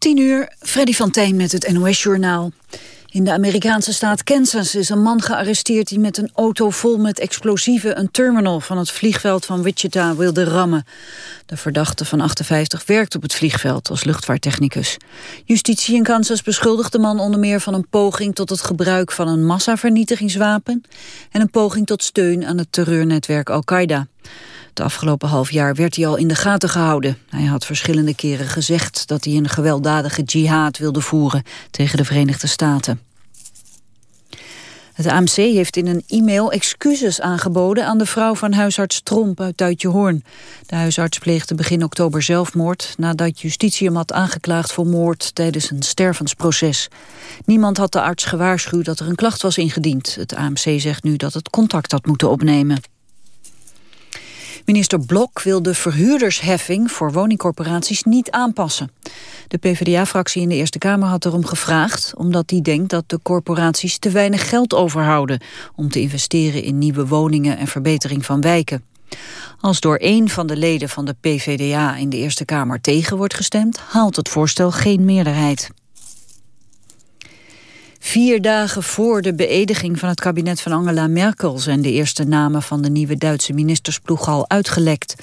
10 uur, Freddy van Tijn met het NOS-journaal. In de Amerikaanse staat Kansas is een man gearresteerd... die met een auto vol met explosieven een terminal van het vliegveld van Wichita wilde rammen. De verdachte van 58 werkt op het vliegveld als luchtvaarttechnicus. Justitie in Kansas beschuldigt de man onder meer van een poging... tot het gebruik van een massavernietigingswapen... en een poging tot steun aan het terreurnetwerk Al-Qaeda. Het afgelopen half jaar werd hij al in de gaten gehouden. Hij had verschillende keren gezegd dat hij een gewelddadige jihad wilde voeren tegen de Verenigde Staten. Het AMC heeft in een e-mail excuses aangeboden aan de vrouw van huisarts Tromp uit Duitjehoorn. De huisarts pleegde begin oktober zelfmoord nadat justitie hem had aangeklaagd voor moord tijdens een stervensproces. Niemand had de arts gewaarschuwd dat er een klacht was ingediend. Het AMC zegt nu dat het contact had moeten opnemen. Minister Blok wil de verhuurdersheffing voor woningcorporaties niet aanpassen. De PvdA-fractie in de Eerste Kamer had erom gevraagd... omdat die denkt dat de corporaties te weinig geld overhouden... om te investeren in nieuwe woningen en verbetering van wijken. Als door één van de leden van de PvdA in de Eerste Kamer tegen wordt gestemd... haalt het voorstel geen meerderheid. Vier dagen voor de beëdiging van het kabinet van Angela Merkel... zijn de eerste namen van de nieuwe Duitse ministersploeg al uitgelekt.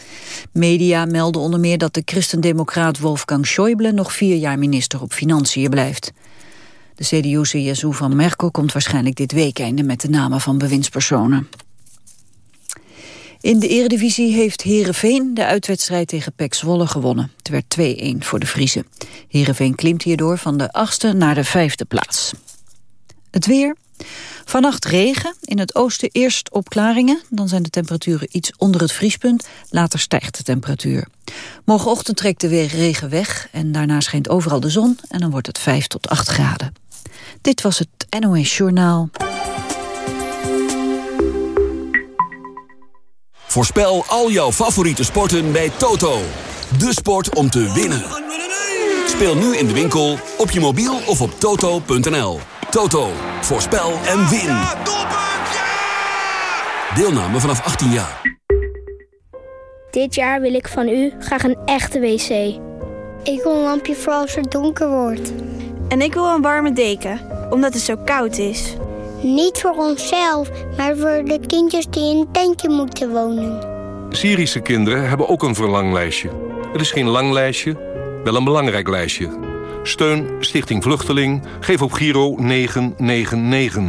Media melden onder meer dat de christendemocraat Wolfgang Schäuble... nog vier jaar minister op Financiën blijft. De CDU-CSU van Merkel komt waarschijnlijk dit weekende... met de namen van bewindspersonen. In de eredivisie heeft Herenveen de uitwedstrijd tegen PEC Zwolle gewonnen. Het werd 2-1 voor de Friese. Herenveen klimt hierdoor van de achtste naar de vijfde plaats. Het weer. Vannacht regen, in het oosten eerst opklaringen. Dan zijn de temperaturen iets onder het vriespunt. Later stijgt de temperatuur. Morgenochtend trekt de weer regen weg en daarna schijnt overal de zon. En dan wordt het 5 tot 8 graden. Dit was het NOS Journaal. Voorspel al jouw favoriete sporten bij Toto. De sport om te winnen. Speel nu in de winkel, op je mobiel of op toto.nl. Toto, voorspel en win. Deelname vanaf 18 jaar. Dit jaar wil ik van u graag een echte wc. Ik wil een lampje voor als het donker wordt. En ik wil een warme deken, omdat het zo koud is. Niet voor onszelf, maar voor de kindjes die in een tentje moeten wonen. Syrische kinderen hebben ook een verlanglijstje. Het is geen lang lijstje, wel een belangrijk lijstje. Steun Stichting Vluchteling. Geef op Giro 999.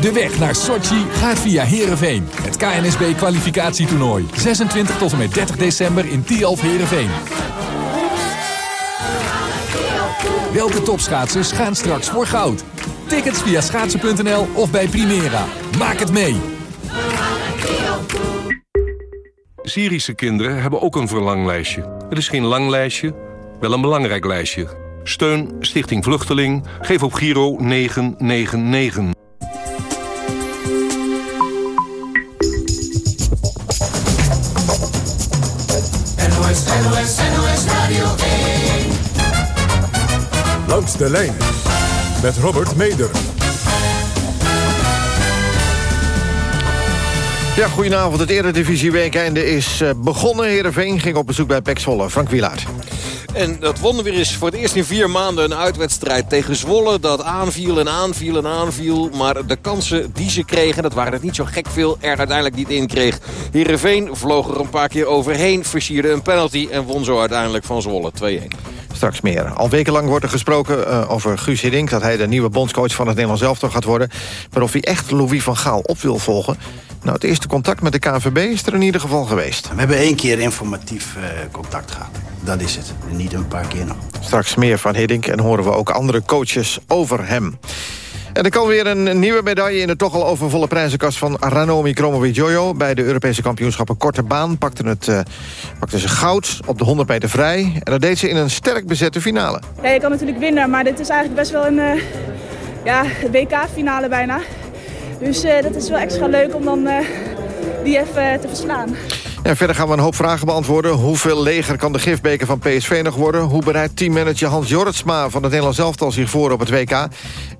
De weg naar Sochi gaat via Heerenveen. Het KNSB-kwalificatietoernooi. 26 tot en met 30 december in Tialf Heerenveen. Welke topschaatsers gaan straks voor goud? Tickets via schaatsen.nl of bij Primera. Maak het mee! Syrische kinderen hebben ook een verlanglijstje. Het is geen lang lijstje, wel een belangrijk lijstje. Steun Stichting Vluchteling. Geef op Giro 999. NOS, NOS, NOS Radio 1. Langs de lijn met Robert Meder. Ja, goedenavond. Het Eredivisie weekende is eh, begonnen. Heerenveen ging op bezoek bij Pek Zwolle. Frank Wielaert. En dat wonder weer is voor het eerst in vier maanden een uitwedstrijd tegen Zwolle. Dat aanviel en aanviel en aanviel. Maar de kansen die ze kregen, dat waren het niet zo gek veel, er uiteindelijk niet in kreeg. Heerenveen vloog er een paar keer overheen, versierde een penalty en won zo uiteindelijk van Zwolle 2-1. Straks meer. Al wekenlang wordt er gesproken uh, over Guus Hiddink... dat hij de nieuwe bondscoach van het Nederlands elftal gaat worden. Maar of hij echt Louis van Gaal op wil volgen... Nou, het eerste contact met de KNVB is er in ieder geval geweest. We hebben één keer informatief uh, contact gehad. Dat is het. En niet een paar keer nog. Straks meer van Hiddink en horen we ook andere coaches over hem. En er kan weer een nieuwe medaille in de toch al overvolle prijzenkast van Ranomi Kromowidjojo. Bij de Europese kampioenschappen Korte Baan pakte, het, uh, pakte ze goud op de 100 meter vrij. En dat deed ze in een sterk bezette finale. Ja, je kan natuurlijk winnen, maar dit is eigenlijk best wel een uh, ja, WK-finale bijna. Dus uh, dat is wel extra leuk om dan die even te verslaan. En verder gaan we een hoop vragen beantwoorden. Hoeveel leger kan de gifbeker van PSV nog worden? Hoe bereidt teammanager Hans Jorritsma van het Nederlands elftal zich voor op het WK?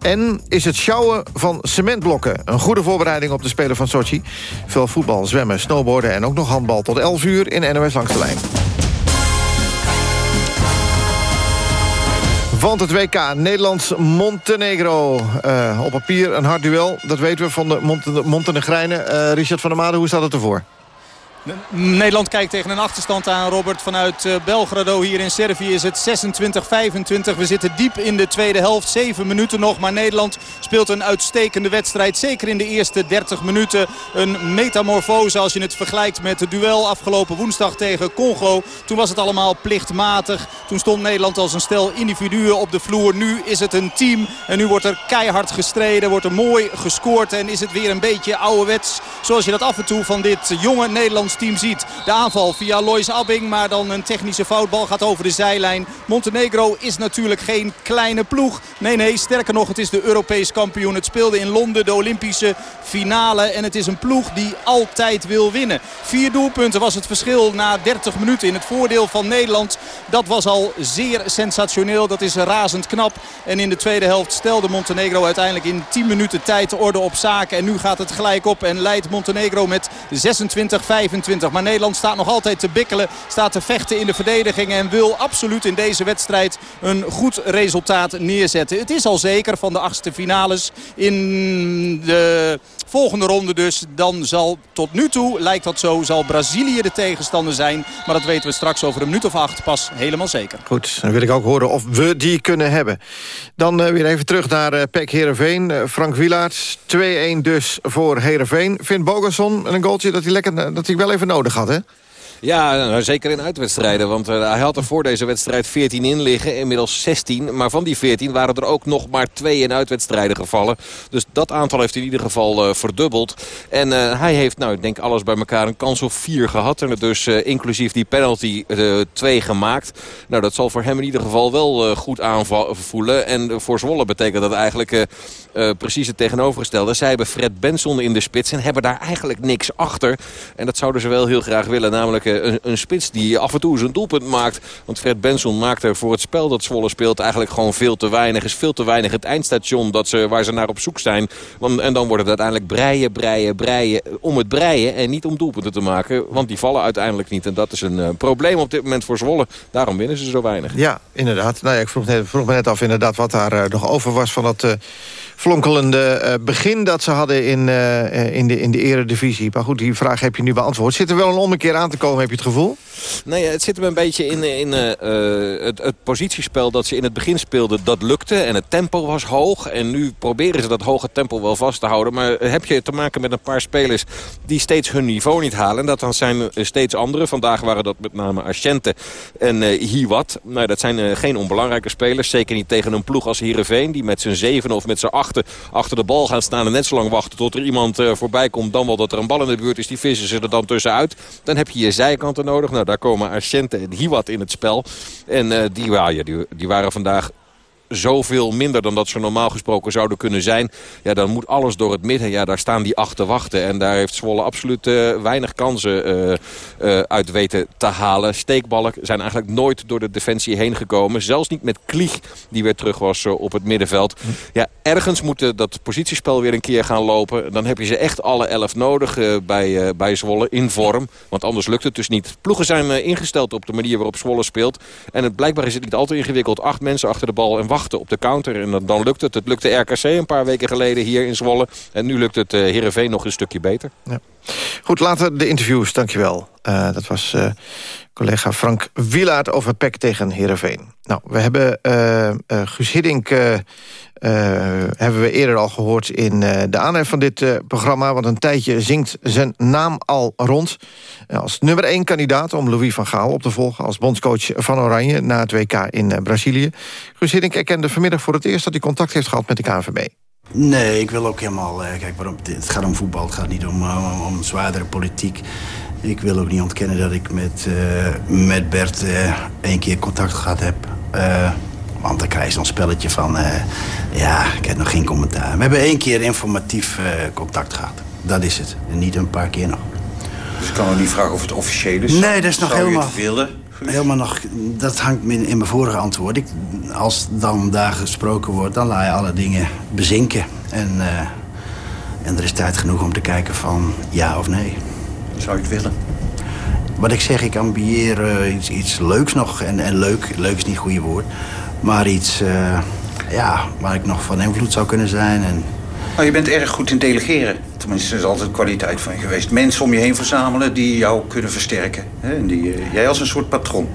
En is het sjouwen van cementblokken een goede voorbereiding op de Spelen van Sochi? Veel voetbal, zwemmen, snowboarden en ook nog handbal tot 11 uur in NOS Langs de Lijn. Want het WK Nederlands-Montenegro. Uh, op papier een hard duel, dat weten we van de Montenegrijnen. Uh, Richard van der Made, hoe staat het ervoor? Nederland kijkt tegen een achterstand aan, Robert. Vanuit eh, Belgrado hier in Servië is het 26-25. We zitten diep in de tweede helft. Zeven minuten nog. Maar Nederland speelt een uitstekende wedstrijd. Zeker in de eerste 30 minuten. Een metamorfose als je het vergelijkt met het duel afgelopen woensdag tegen Congo. Toen was het allemaal plichtmatig. Toen stond Nederland als een stel individuen op de vloer. Nu is het een team. En nu wordt er keihard gestreden. Wordt er mooi gescoord. En is het weer een beetje ouderwets. Zoals je dat af en toe van dit jonge Nederlands team ziet. De aanval via Lois Abbing, maar dan een technische foutbal gaat over de zijlijn. Montenegro is natuurlijk geen kleine ploeg. Nee, nee, sterker nog, het is de Europees kampioen. Het speelde in Londen de Olympische finale. En het is een ploeg die altijd wil winnen. Vier doelpunten was het verschil na 30 minuten in het voordeel van Nederland. Dat was al zeer sensationeel. Dat is razend knap. En in de tweede helft stelde Montenegro uiteindelijk in 10 minuten tijd orde op zaken. En nu gaat het gelijk op en leidt Montenegro met 26-25. Maar Nederland staat nog altijd te bikkelen. Staat te vechten in de verdediging. En wil absoluut in deze wedstrijd een goed resultaat neerzetten. Het is al zeker van de achtste finales in de volgende ronde dus. Dan zal tot nu toe, lijkt dat zo, zal Brazilië de tegenstander zijn. Maar dat weten we straks over een minuut of acht pas helemaal zeker. Goed, dan wil ik ook horen of we die kunnen hebben. Dan uh, weer even terug naar uh, Pek Heerenveen. Uh, Frank Wielaerts, 2-1 dus voor Heerenveen. Vindt Bogerson een goaltje dat hij, lekker, dat hij wel even nodig had, hè? Ja, nou, zeker in uitwedstrijden. Want uh, hij had er voor deze wedstrijd 14 in liggen. Inmiddels 16. Maar van die 14 waren er ook nog maar twee in uitwedstrijden gevallen. Dus dat aantal heeft in ieder geval uh, verdubbeld. En uh, hij heeft, nou, ik denk alles bij elkaar een kans op 4 gehad. En dus inclusief die penalty 2 gemaakt. Nou, dat zal voor hem in ieder geval wel goed aanvoelen. En voor Zwolle betekent dat eigenlijk precies het tegenovergestelde. Zij hebben Fred Benson in de spits en hebben daar eigenlijk niks achter. En dat zouden ze wel heel graag willen. Namelijk een, een, spits die af en toe zijn doelpunt maakt. Want Fred Benson maakt er voor het spel dat Zwolle speelt eigenlijk gewoon veel te weinig. Is veel te weinig het eindstation dat ze, waar ze naar op zoek zijn. Want, en dan wordt het uiteindelijk breien, breien, breien. Om het breien en niet om doelpunten te maken. Want die vallen uiteindelijk niet. En dat is een uh, probleem op dit moment voor Zwolle. Daarom winnen ze zo weinig. Ja, inderdaad. Nou ja, ik vroeg, me net af inderdaad wat daar uh, nog over was van dat... Uh, flonkelende uh, begin dat ze hadden in, uh, in, de, in de eredivisie. Maar goed, die vraag heb je nu beantwoord. Zit er wel een ommekeer aan te komen, heb je het gevoel? Nee, het zit hem een beetje in, in uh, het, het, positiespel dat ze in het begin speelden. Dat lukte en het tempo was hoog. En nu proberen ze dat hoge tempo wel vast te houden. Maar heb je te maken met een paar spelers die steeds hun niveau niet halen. En dat dan zijn steeds andere. Vandaag waren dat met name Asciente en uh, Hiwat. Nou, dat zijn geen onbelangrijke spelers. Zeker niet tegen een ploeg als Heerenveen. Die met zijn zeven of met zijn achter, de bal gaan staan. En net zo lang wachten tot er iemand voorbij komt. Dan wel dat er een bal in de buurt is. Die vissen ze er dan tussenuit. Dan heb je je zijkanten nodig. Nou, daar komen Ascente en Hiwat in het spel. En uh, die, ja, die waren vandaag zoveel minder dan dat ze normaal gesproken zouden kunnen zijn. Ja, dan moet alles door het midden. Ja, daar staan die acht te wachten. En daar heeft Zwolle absoluut uh, weinig kansen uh, uit weten te halen. Steekballen zijn eigenlijk nooit door de defensie heen gekomen. Zelfs niet met Klieg, die weer terug was op het middenveld. Ja, ergens moet dat positiespel weer een keer gaan lopen. Dan heb je ze echt alle elf nodig bij, bij Zwolle in vorm. Want anders lukt het dus niet. Ploegen zijn ingesteld op de manier waarop Zwolle speelt. En het, blijkbaar is het niet al te ingewikkeld. Acht mensen achter de bal en wachten op de counter. En dan, lukt het. Het lukte RKC een paar weken geleden hier in Zwolle. En nu lukt het uh, Heerenveen nog een stukje beter. Ja. Goed, later de interviews. Dankjewel. Uh, dat was uh, collega Frank Wielaert over PEC tegen Heerenveen. Nou, we hebben uh, Guus Hiddink hebben we eerder al gehoord in de aanhef van dit programma. Want een tijdje zingt zijn naam al rond. als nummer één kandidaat om Louis van Gaal op te volgen... als bondscoach van Oranje na het WK in Brazilië. Guus Hiddink erkende vanmiddag voor het eerst... dat hij contact heeft gehad met de KNVB. Nee, ik wil ook helemaal... kijk, waarom, het gaat om voetbal, het gaat niet om, om, om zwaardere politiek. Ik wil ook niet ontkennen dat ik met, met Bert één keer contact gehad heb... Want dan krijg je zo'n spelletje van... Uh, ja, ik heb nog geen commentaar. We hebben één keer informatief uh, contact gehad. Dat is het. En niet een paar keer nog. Dus ik kan ook niet vragen of het officieel is? Nee, dat is nog helemaal... Helemaal nog, dat hangt in, mijn vorige antwoord. Ik, als dan daar gesproken wordt, dan laat je alle dingen bezinken. En, uh, en er is tijd genoeg om te kijken van ja of nee. Zou je het willen? wat ik zeg, ik ambieer uh, iets, iets leuks nog. En, en leuk, leuk is niet het goede woord. Maar iets uh, ja, waar ik nog van invloed zou kunnen zijn. En... Oh, je bent erg goed in delegeren. Tenminste, dat is altijd kwaliteit van je geweest. Mensen om je heen verzamelen die jou kunnen versterken. Hè? En die, uh, jij als een soort patron.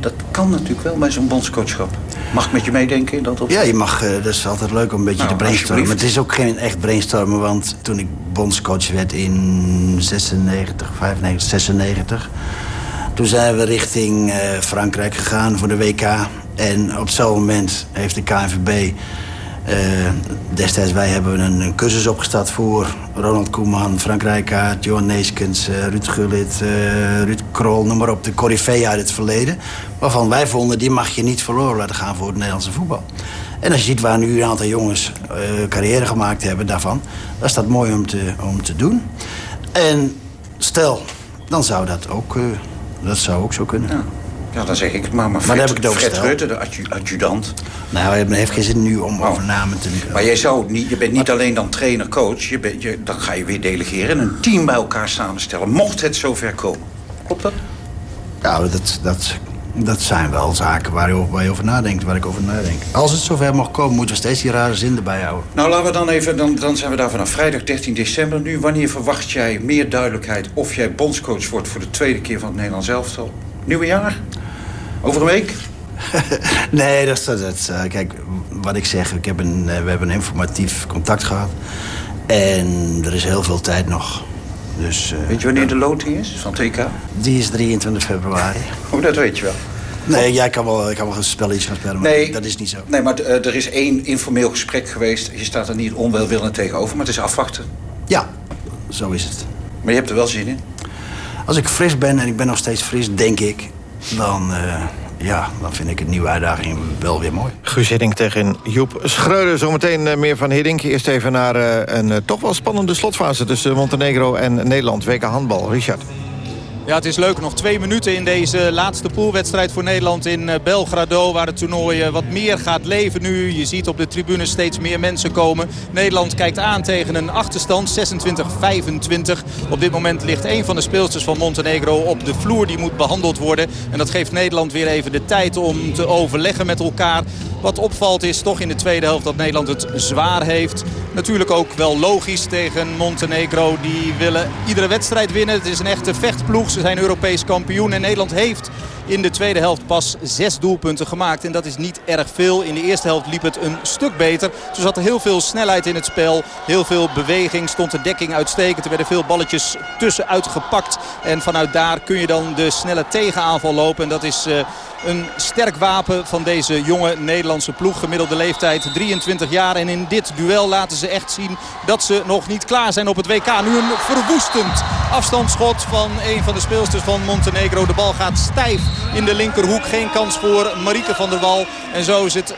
Dat kan natuurlijk wel bij zo'n bondscoachschap. Mag ik met je meedenken in dat Ja, je mag. Uh, dat is altijd leuk om een beetje nou, te brainstormen. Maar het is ook geen echt brainstormen. Want toen ik bondscoach werd in 96, 95, 96... toen zijn we richting uh, Frankrijk gegaan voor de WK. En op zo'n moment heeft de KNVB... Uh, destijds wij hebben een, een cursus opgestart voor Ronald Koeman, Frank Rijkaard, Johan Neeskens, uh, Ruud Gullit, uh, Ruud Krol, noem maar op, de corifee uit het verleden. Waarvan wij vonden, die mag je niet verloren laten gaan voor het Nederlandse voetbal. En als je ziet waar nu een aantal jongens carrière gemaakt hebben daarvan, dan is dat mooi om te, om te doen. En stel, dan zou dat ook, dat zou ook zo kunnen. Ja. Ja, dan zeg ik het maar. Maar, Fred, maar heb ik het Fred Rutte, de adjudant. Nou, het heeft geen zin nu om oh. over namen te... Maar jij zou niet, je bent niet alleen dan trainer-coach. Je bent, je, dan ga je weer delegeren en een team bij elkaar samenstellen. Mocht het zover komen. Klopt dat? Nou, dat, dat, dat zijn wel zaken waar je, over, waar je over nadenkt, waar ik over nadenk. Als het zover mag komen, moeten we steeds die rare zin erbij houden. Nou, laten we dan even, dan, dan zijn we daar vanaf vrijdag 13 december nu. Wanneer verwacht jij meer duidelijkheid of jij bondscoach wordt voor de tweede keer van het Nederlands elftal? Nieuwe jaar? Over een week? nee, dat is... Dat, uh, kijk, wat ik zeg, ik heb een, uh, we hebben een informatief contact gehad. En er is heel veel tijd nog. Dus, uh, weet je wanneer de loting is van TK? Die is 23 februari. Oh, dat weet je wel. Nee, jij kan wel, ik kan wel een spelletje gaan spelen, maar nee, dat is niet zo. Nee, maar er is één informeel gesprek geweest. Je staat er niet onwelwillend tegenover, maar het is afwachten. Ja, zo is het. Maar je hebt er wel zin in? Als ik fris ben, en ik ben nog steeds fris, denk ik dan, uh, ja, dan vind ik het nieuwe uitdaging wel weer mooi. Guus Hiddink tegen Joep Schreuder. Zometeen uh, meer van Hiddink. Eerst even naar uh, een toch wel spannende slotfase... tussen Montenegro en Nederland. WK handbal. Richard. Ja, het is leuk. Nog twee minuten in deze laatste poolwedstrijd voor Nederland in eh, Belgrado. Waar het toernooi eh, wat meer gaat leven nu. Je ziet op de tribune steeds meer mensen komen. Nederland kijkt aan tegen een achterstand. 26-25. Op dit moment ligt een van de speelsters van Montenegro op de vloer. Die moet behandeld worden. En dat geeft Nederland weer even de tijd om te overleggen met elkaar. Wat opvalt is toch in de tweede helft dat Nederland het zwaar heeft. Natuurlijk ook wel logisch tegen Montenegro. Die willen iedere wedstrijd winnen. Het is een echte vechtploeg. Ze zijn Europees kampioen. En Nederland heeft in de tweede helft pas zes doelpunten gemaakt. En dat is niet erg veel. In de eerste helft liep het een stuk beter. Zo zat heel veel snelheid in het spel. Heel veel beweging. Stond de dekking uitstekend. Er werden veel balletjes tussenuit gepakt. En vanuit daar kun je dan de snelle tegenaanval lopen. En dat is uh, een sterk wapen van deze jonge Nederlandse ploeg. Gemiddelde leeftijd 23 jaar. En in dit duel laten ze echt zien dat ze nog niet klaar zijn op het WK. Nu een verwoestend afstandsschot van een van de speelsters van Montenegro. De bal gaat stijf in de linkerhoek. Geen kans voor Marieke van der Wal. En zo is het 27-25.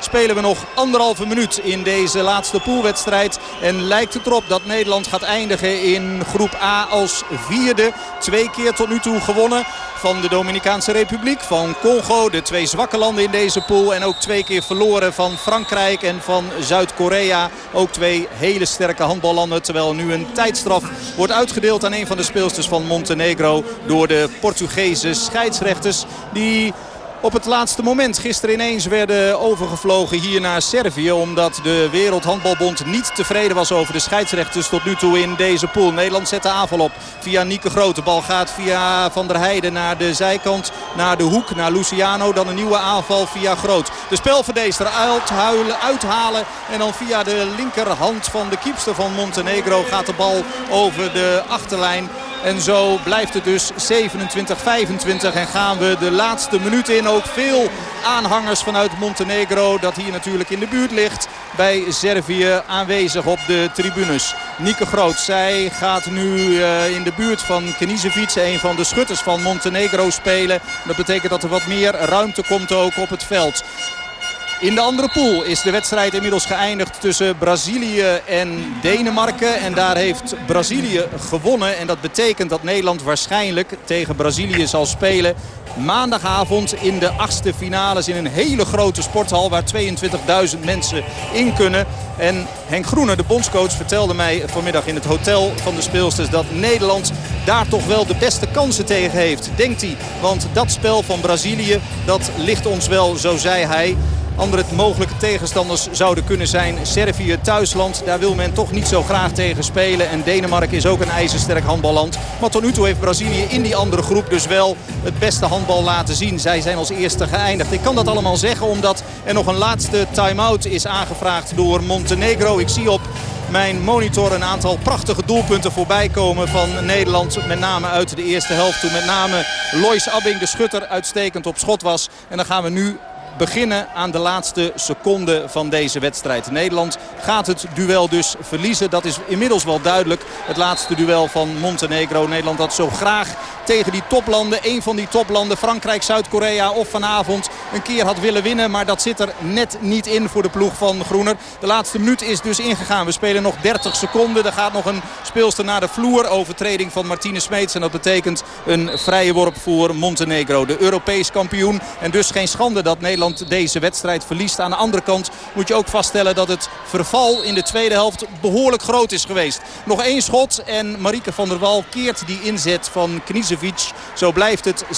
Spelen we nog anderhalve minuut in deze laatste poolwedstrijd. En lijkt het erop dat Nederland gaat eindigen in groep A als vierde. Twee keer tot nu toe gewonnen van de Dominicaanse Republiek, van Congo. De twee zwakke landen in deze pool. En ook twee keer verloren van Frankrijk en van Zuid-Korea. Ook twee hele sterke handballanden. Terwijl nu een tijdstraf wordt uitgedeeld aan een van de speelsters van Montenegro. Door de Portugese scheidsrechters. Die op het laatste moment gisteren ineens werden overgevlogen hier naar Servië. Omdat de Wereldhandbalbond niet tevreden was over de scheidsrechters tot nu toe in deze pool. Nederland zet de aanval op via Nieke Grote. Bal gaat via Van der Heijden naar de zijkant, naar de hoek, naar Luciano. Dan een nieuwe aanval via Groot. De spelverdeester uithuilen, uithalen en dan via de linkerhand van de kiepster van Montenegro gaat de bal over de achterlijn. En zo blijft het dus 27-25 en gaan we de laatste minuten in. Ook veel aanhangers vanuit Montenegro dat hier natuurlijk in de buurt ligt. Bij Servië aanwezig op de tribunes. Nieke Groot, zij gaat nu uh, in de buurt van Kenizevic, een van de schutters van Montenegro spelen. Dat betekent dat er wat meer ruimte komt ook op het veld. In de andere pool is de wedstrijd inmiddels geëindigd tussen Brazilië en Denemarken. En daar heeft Brazilië gewonnen. En dat betekent dat Nederland waarschijnlijk tegen Brazilië zal spelen maandagavond in de achtste finales in een hele grote sporthal waar 22.000 mensen in kunnen. En Henk Groener, de bondscoach, vertelde mij vanmiddag in het hotel van de speelsters dat Nederland daar toch wel de beste kansen tegen heeft. Denkt hij, want dat spel van Brazilië, dat ligt ons wel, zo zei hij. Andere mogelijke tegenstanders zouden kunnen zijn Servië, thuisland. Daar wil men toch niet zo graag tegen spelen. En Denemarken is ook een ijzersterk handballand. Maar tot nu toe heeft Brazilië in die andere groep dus wel het beste handbal laten zien. Zij zijn als eerste geëindigd. Ik kan dat allemaal zeggen omdat er nog een laatste time-out is aangevraagd door Montenegro. Ik zie op mijn monitor een aantal prachtige doelpunten voorbij komen van Nederland. Met name uit de eerste helft. Toen met name Lois Abbing, de schutter, uitstekend op schot was. En dan gaan we nu beginnen aan de laatste seconde van deze wedstrijd. Nederland gaat het duel dus verliezen. Dat is inmiddels wel duidelijk. Het laatste duel van Montenegro. Nederland had zo graag tegen die toplanden. Een van die toplanden, Frankrijk, Zuid-Korea of vanavond een keer had willen winnen. Maar dat zit er net niet in voor de ploeg van Groener. De laatste minuut is dus ingegaan. We spelen nog 30 seconden. Er gaat nog een speelster naar de vloer. Overtreding van Martine Smeets. En dat betekent een vrije worp voor Montenegro. De Europees kampioen. En dus geen schande dat Nederland deze wedstrijd verliest. Aan de andere kant moet je ook vaststellen dat het verval in de tweede helft behoorlijk groot is geweest. Nog één schot en Marieke van der Wal keert die inzet van Kniezevic zo blijft het 27-25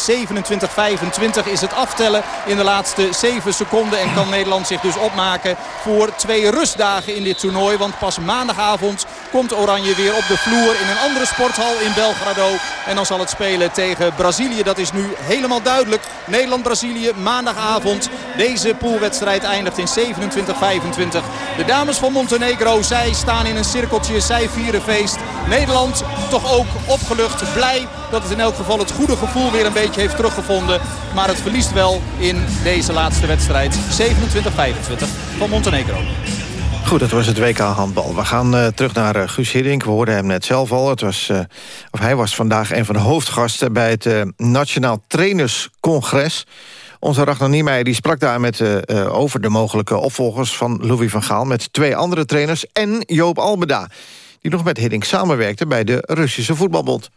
is het aftellen in de laatste 7 seconden. En kan Nederland zich dus opmaken voor twee rustdagen in dit toernooi. Want pas maandagavond komt Oranje weer op de vloer in een andere sporthal in Belgrado. En dan zal het spelen tegen Brazilië. Dat is nu helemaal duidelijk. Nederland-Brazilië maandagavond. Deze poolwedstrijd eindigt in 27-25. De dames van Montenegro, zij staan in een cirkeltje. Zij vieren feest. Nederland toch ook opgelucht, blij dat het in elk geval het goede gevoel weer een beetje heeft teruggevonden. Maar het verliest wel in deze laatste wedstrijd. 27-25 van Montenegro. Goed, dat was het WK handbal. We gaan uh, terug naar uh, Guus Hiddink. We hoorden hem net zelf al. Het was, uh, of hij was vandaag een van de hoofdgasten... bij het Nationaal Trainerscongres. Onze Ragnar Niemeyer die sprak daar met, over de mogelijke opvolgers van Louis van Gaal... met twee andere trainers en Joop Albeda... die nog met Hiddink samenwerkte bij de Russische Voetbalbond.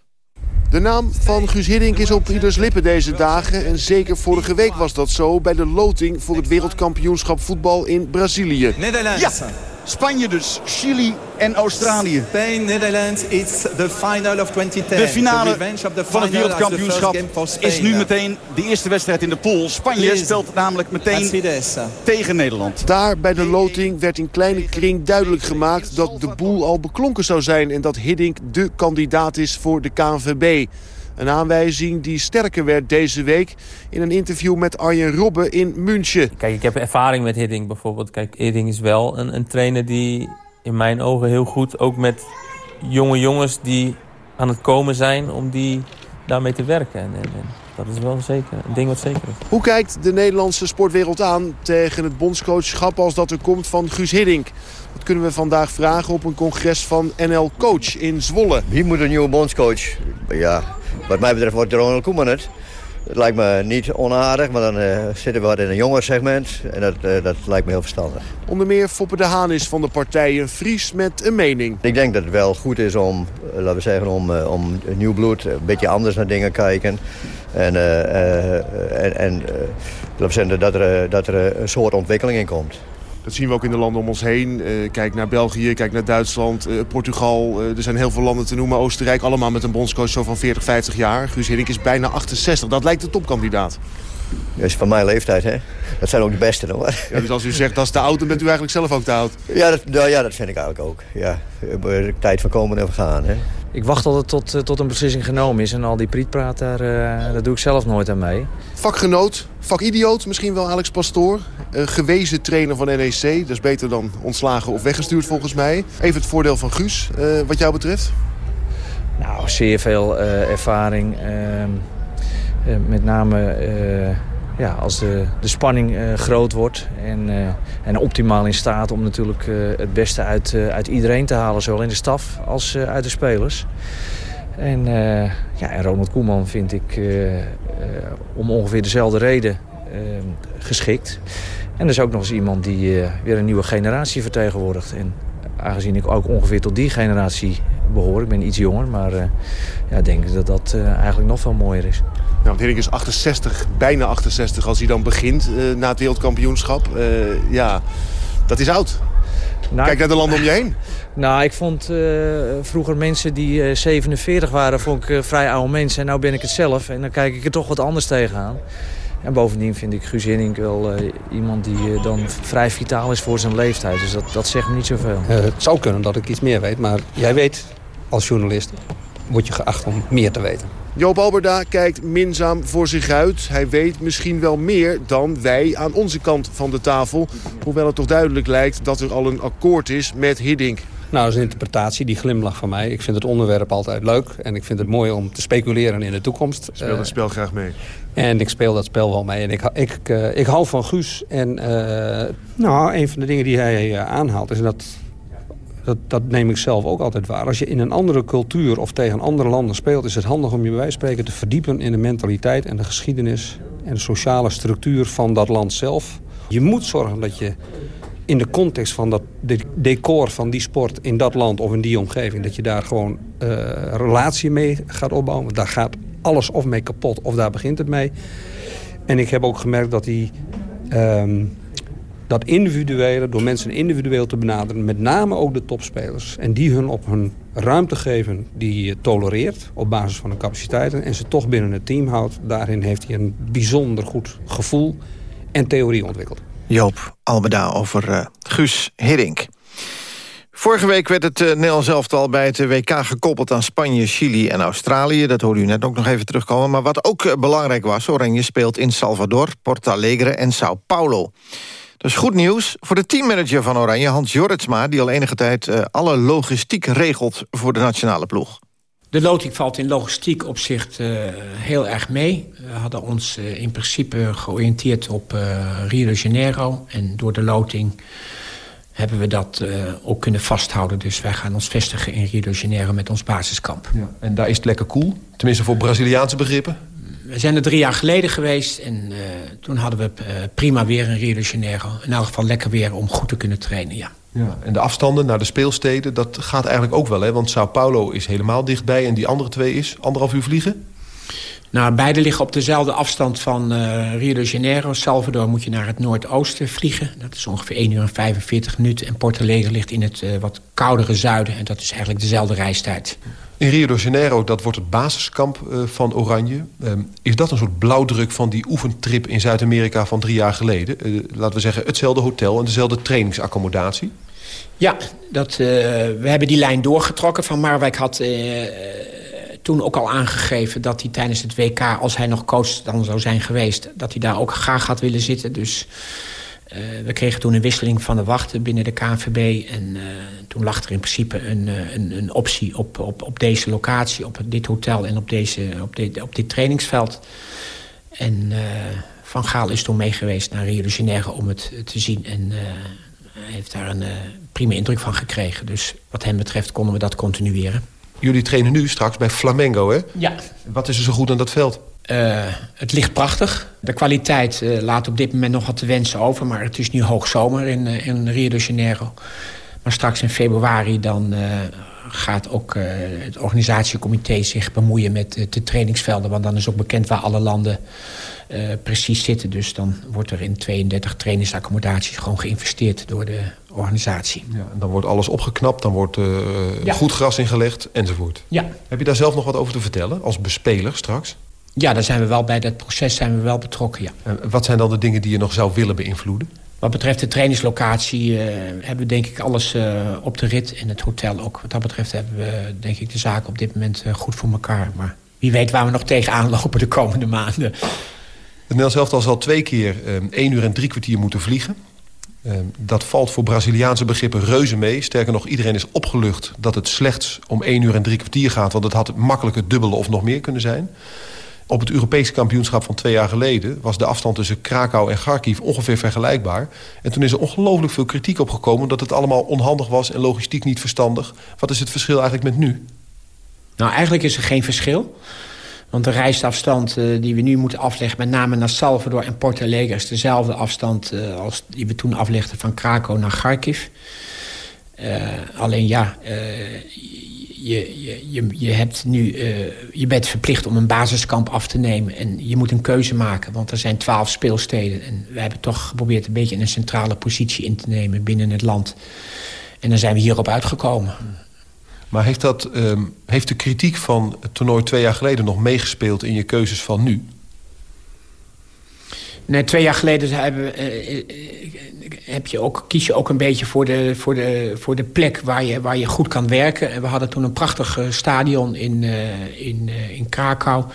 De naam van Guus Hiddink is op ieders lippen deze dagen. En zeker vorige week was dat zo bij de loting voor het wereldkampioenschap voetbal in Brazilië. Nederland. Ja, Spanje dus, Chili en Australië. Spain, Netherlands, it's the final of 2010. De finale van het wereldkampioenschap is nu meteen de eerste wedstrijd in de pool. Spanje speelt namelijk meteen tegen Nederland. Daar bij de loting werd in kleine kring duidelijk gemaakt dat de boel al beklonken zou zijn... en dat Hiddink de kandidaat is voor de KNVB. Een aanwijzing die sterker werd deze week in een interview met Arjen Robben in München. Kijk, ik heb ervaring met Hidding bijvoorbeeld. Kijk, Hidding is wel een, een trainer die in mijn ogen heel goed... ook met jonge jongens die aan het komen zijn om die daarmee te werken. En, en, dat is wel zeker een ding wat zeker is. Hoe kijkt de Nederlandse sportwereld aan tegen het bondscoachschap als dat er komt van Guus Hiddink? Dat kunnen we vandaag vragen op een congres van NL Coach in Zwolle. Wie moet een nieuwe bondscoach? Ja, wat mij betreft wordt Ronald Koeman het. Het lijkt me niet onaardig, maar dan uh, zitten we wat in een jonger segment. En dat, uh, dat lijkt me heel verstandig. Onder meer Foppe de Haan is van de partij een Fries met een mening. Ik denk dat het wel goed is om, uh, laten we zeggen, om, om nieuw bloed, een beetje anders naar dingen kijken. En, en, en laten we zeggen, dat er, dat er een soort ontwikkeling in komt. Dat zien we ook in de landen om ons heen. Uh, kijk naar België, kijk naar Duitsland, uh, Portugal. Uh, er zijn heel veel landen te noemen. Oostenrijk, allemaal met een bondscoach zo van 40, 50 jaar. Guus Hiddink is bijna 68. Dat lijkt de topkandidaat. Dat is van mijn leeftijd, hè? Dat zijn ook de beste, hoor. Ja, dus als u zegt dat is te oud, dan bent u eigenlijk zelf ook te oud? Ja, dat, nou, ja, dat vind ik eigenlijk ook. Ja, tijd van komen en gaan, hè? Ik wacht altijd tot, tot een beslissing genomen is. En al die prietpraat, daar, uh, daar doe ik zelf nooit aan mee. Vakgenoot, vakidioot, misschien wel Alex Pastoor. Uh, gewezen trainer van NEC. Dat is beter dan ontslagen of weggestuurd volgens mij. Even het voordeel van Guus, uh, wat jou betreft? Nou, zeer veel ervaring. Ehm, met name ja, als de, de spanning uh, groot wordt en, uh, en optimaal in staat om natuurlijk uh, het beste uit, uit iedereen te halen. Zowel in de staf als uit de spelers. En, ja, en Ronald Koeman vind ik om ongeveer dezelfde reden geschikt. En er is ook nog eens iemand die weer een nieuwe generatie vertegenwoordigt. En aangezien ik ook ongeveer tot die generatie behoor, ik ben iets jonger, maar ja, ik denk dat dat eigenlijk nog veel mooier is. Nou, Hiddink is 68, bijna 68 als hij dan begint na het wereldkampioenschap. ja, dat is oud. Nou, Kijk naar de landen om je heen. Nou, ik vond uh, vroeger mensen die uh, 47 waren, vond ik uh, vrij oude mensen. En nu ben ik het zelf en dan kijk ik er toch wat anders tegenaan. En bovendien vind ik Guus Hiddink wel iemand die dan vrij vitaal is voor zijn leeftijd. Dus dat, dat zegt me niet zoveel. het zou kunnen dat ik iets meer weet, maar jij weet als journalist... word je geacht om meer te weten. Joop Alberda kijkt minzaam voor zich uit. Hij weet misschien wel meer dan wij aan onze kant van de tafel. Hoewel het toch duidelijk lijkt dat er al een akkoord is met Hiddink. Nou, dat is een interpretatie, die glimlach van mij. Ik vind het onderwerp altijd leuk. En ik vind het mooi om te speculeren in de toekomst. Speel dat uh, spel graag mee. En ik speel dat spel wel mee. En ik, ik, uh, ik hou van Guus. En uh, nou, een van de dingen die hij aanhaalt is dat dat, neem ik zelf ook altijd waar. Als je in een andere cultuur of tegen andere landen speelt... is het handig om je bij spreken te verdiepen in de mentaliteit... en de geschiedenis en de sociale structuur van dat land zelf. Je moet zorgen dat je in de context van dat decor van die sport in dat land of in die omgeving... dat je daar gewoon uh, relatie mee gaat opbouwen. Daar gaat alles of mee kapot of daar begint het mee. En ik heb ook gemerkt dat die... Um, dat individuele, door mensen individueel te benaderen... met name ook de topspelers. En die hun op hun ruimte geven die je tolereert... op basis van hun capaciteiten en ze toch binnen het team houdt. Daarin heeft hij een bijzonder goed gevoel en theorie ontwikkeld. Joop Albeda over uh, Guus Hiddink. Vorige week werd het uh, Nederlands elftal bij het WK gekoppeld aan Spanje, Chili en Australië. Dat hoorde u net ook nog even terugkomen. Maar wat ook uh, belangrijk was, Oranje speelt in Salvador, Porto Alegre en Sao Paulo. Dus goed nieuws voor de teammanager van Oranje, Hans Jorritsma... die al enige tijd uh, alle logistiek regelt voor de nationale ploeg. De loting valt in logistiek opzicht uh, heel erg mee. We hadden ons uh, in principe georiënteerd op Rio de Janeiro. En door de loting hebben we dat ook kunnen vasthouden. Dus wij gaan ons vestigen in Rio de Janeiro met ons basiskamp. Ja, en daar is het lekker koel? Cool. Tenminste voor Braziliaanse begrippen? We zijn er drie jaar geleden geweest en uh, toen hadden we uh, prima weer in Rio de Janeiro. In elk geval lekker weer om goed te kunnen trainen, ja. ja. En de afstanden naar de speelsteden, dat gaat eigenlijk ook wel, hè? Want Sao Paulo is helemaal dichtbij en die andere twee is anderhalf uur vliegen? Nou, beide liggen op dezelfde afstand van uh, Rio de Janeiro. Salvador moet je naar het noordoosten vliegen. Dat is ongeveer 1 uur en 45 minuten. En Porto Alegre ligt in het uh, wat koudere zuiden. En dat is eigenlijk dezelfde reistijd. In Rio de Janeiro, dat wordt het basiskamp uh, van Oranje. Um, is dat een soort blauwdruk van die oefentrip in Zuid-Amerika van drie jaar geleden? laten we zeggen, hetzelfde hotel en dezelfde trainingsaccommodatie? Ja, dat, we hebben die lijn doorgetrokken. Van Marwijk had toen ook al aangegeven dat hij tijdens het WK... als hij nog coach dan zou zijn geweest... dat hij daar ook graag had willen zitten. Dus uh, we kregen toen een wisseling van de wachten binnen de KNVB. En uh, toen lag er in principe een, een, een, optie op, op, op deze locatie... op dit hotel en op, deze, op, dit, op dit trainingsveld. En Van Gaal is toen meegeweest naar Rio de Janeiro om het te zien... En heeft daar een prima indruk van gekregen. Dus wat hem betreft konden we dat continueren. Jullie trainen nu straks bij Flamengo, hè? Ja. Wat is er zo goed aan dat veld? Uh, het ligt prachtig. De kwaliteit uh, laat op dit moment nog wat te wensen over... maar het is nu hoogzomer in, uh, in Rio de Janeiro. Maar straks in februari dan gaat ook het organisatiecomité zich bemoeien... met de trainingsvelden, want dan is ook bekend waar alle landen precies zitten. Dus dan wordt er in 32 trainingsaccommodaties gewoon geïnvesteerd door de organisatie. Ja, en dan wordt alles opgeknapt, dan wordt uh, ja. goed gras ingelegd enzovoort. Ja. Heb je daar zelf nog wat over te vertellen als bespeler straks? Ja, daar zijn we wel bij dat proces zijn we wel betrokken, ja. En wat zijn dan de dingen die je nog zou willen beïnvloeden? Wat betreft de trainingslocatie uh, hebben we denk ik alles uh, op de rit. En het hotel ook. Wat dat betreft hebben we denk ik de zaak op dit moment goed voor elkaar. Maar wie weet waar we nog tegenaan lopen de komende maanden. Het Nederlands elftal zal twee keer één uur en drie kwartier moeten vliegen. Uh, dat valt voor Braziliaanse begrippen reuze mee. Sterker nog, iedereen is opgelucht dat het slechts om 1 uur en drie kwartier gaat. Want het had makkelijk het dubbele of nog meer kunnen zijn. Op het Europese kampioenschap van twee jaar geleden... was de afstand tussen Krakau en Kharkiv ongeveer vergelijkbaar. En toen is er ongelooflijk veel kritiek opgekomen... dat het allemaal onhandig was en logistiek niet verstandig. Wat is het verschil eigenlijk met nu? Nou, eigenlijk is er geen verschil. Want de reisafstand uh, die we nu moeten afleggen... met name naar Salvador en Porto Alegre... is dezelfde afstand uh, als die we toen aflegden van Krakow naar Kharkiv. Uh, alleen ja, je, je, je, je, hebt nu, je bent verplicht om een basiskamp af te nemen. En je moet een keuze maken, want er zijn twaalf speelsteden. En we hebben toch geprobeerd een beetje een centrale positie in te nemen binnen het land. En dan zijn we hierop uitgekomen. Maar heeft, dat, um, heeft de kritiek van het toernooi twee jaar geleden nog meegespeeld in je keuzes van nu? Nee, twee jaar geleden hebben, uh, heb je ook, kies je ook een beetje voor de, voor de, voor de plek waar je, waar je goed kan werken. En we hadden toen een prachtig stadion in, in, in Krakau.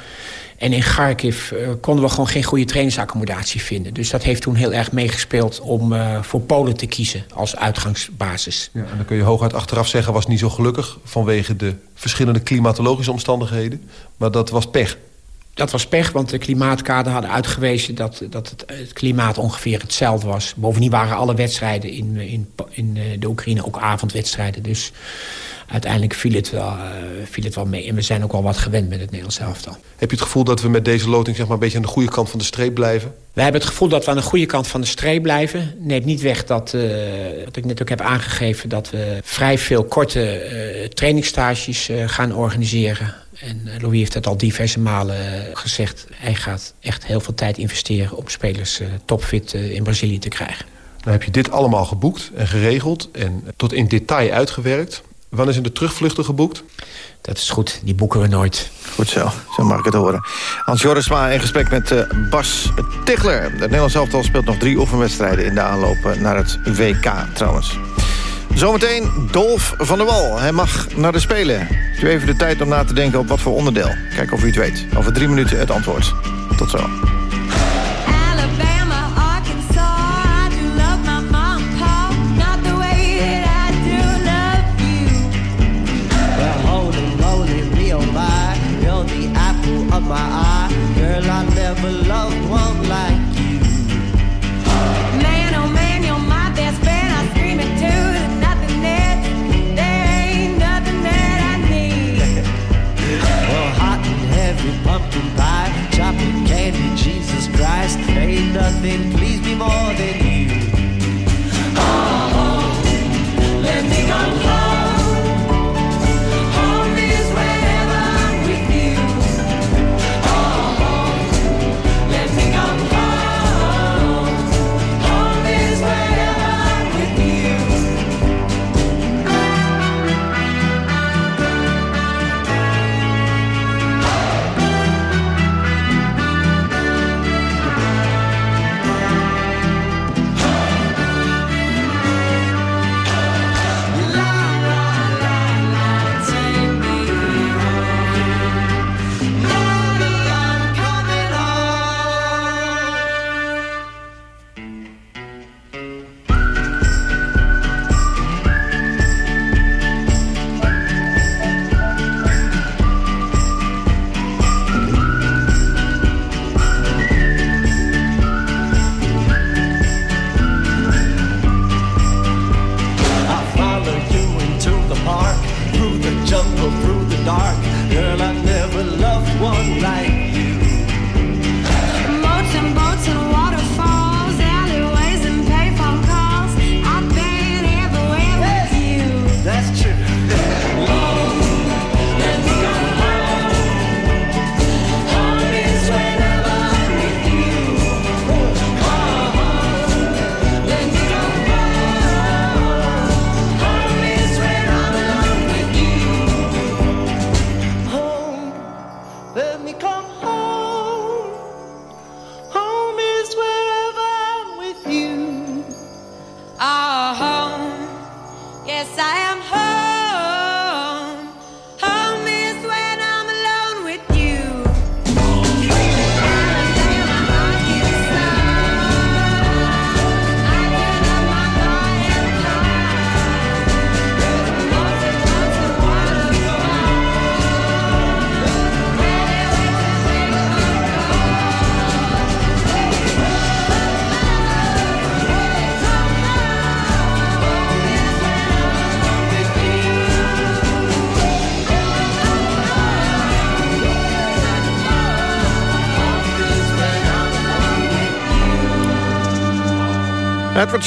En in Kharkiv uh, konden we gewoon geen goede trainingsaccommodatie vinden. Dus dat heeft toen heel erg meegespeeld om uh, voor Polen te kiezen als uitgangsbasis. Ja, en dan kun je hooguit achteraf zeggen, was niet zo gelukkig... vanwege de verschillende klimatologische omstandigheden. Maar dat was pech. Dat was pech, want de klimaatkader hadden uitgewezen... dat, dat het, het, klimaat ongeveer hetzelfde was. Bovendien waren alle wedstrijden in, in, in de Oekraïne ook avondwedstrijden. Dus uiteindelijk viel het, wel, uh, viel het wel mee. En we zijn ook wel wat gewend met het Nederlands elftal. Heb je het gevoel dat we met deze loting zeg maar, een beetje aan de goede kant van de streep blijven? We hebben het gevoel dat we aan de goede kant van de streep blijven. Neemt niet weg dat, uh, wat ik net ook heb aangegeven... dat we vrij veel korte uh, trainingstages gaan organiseren. En Louis heeft het al diverse malen gezegd. Hij gaat echt heel veel tijd investeren om spelers topfit in Brazilië te krijgen. Dan heb je dit allemaal geboekt en geregeld en tot in detail uitgewerkt. Wanneer zijn de terugvluchten geboekt? Dat is goed, die boeken we nooit. Goed zo, zo mag ik het horen. Hans Jorisma in gesprek met uh, Bas Tichler. Het Nederlands elftal speelt nog drie oefenwedstrijden... in de aanloop naar het WK trouwens. Zometeen Dolf van der Wal. Hij mag naar de Spelen. U even de tijd om na te denken op wat voor onderdeel. Kijk of u het weet. Over drie minuten het antwoord. Tot zo.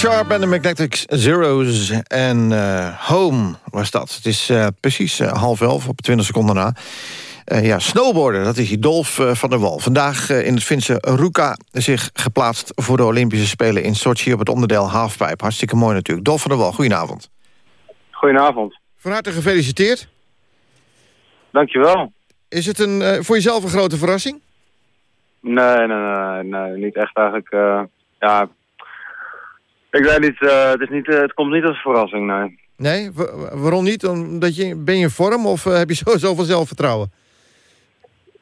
Sharp en de Magnetic Zeros en eh, Home was dat. Het is eh, precies eh, half elf, op 20 seconden na. Ja, snowboarden, dat is die Dolf van der Wal. Vandaag in het Finse Ruka zich geplaatst voor de Olympische Spelen in Sochi... op het onderdeel halfpipe. Hartstikke mooi natuurlijk. Dolf van der Wal, goedenavond. Goedenavond. Van harte gefeliciteerd. Dankjewel. Is het een, voor jezelf een grote verrassing? Nee, nee, nee, nee, niet echt eigenlijk. ja, ik weet niet, eh, het, is niet eh, het komt niet als een verrassing, nee. Nee, Wa- waarom niet? Omdat je, ben je in vorm of eh, heb je zo, zoveel zelfvertrouwen?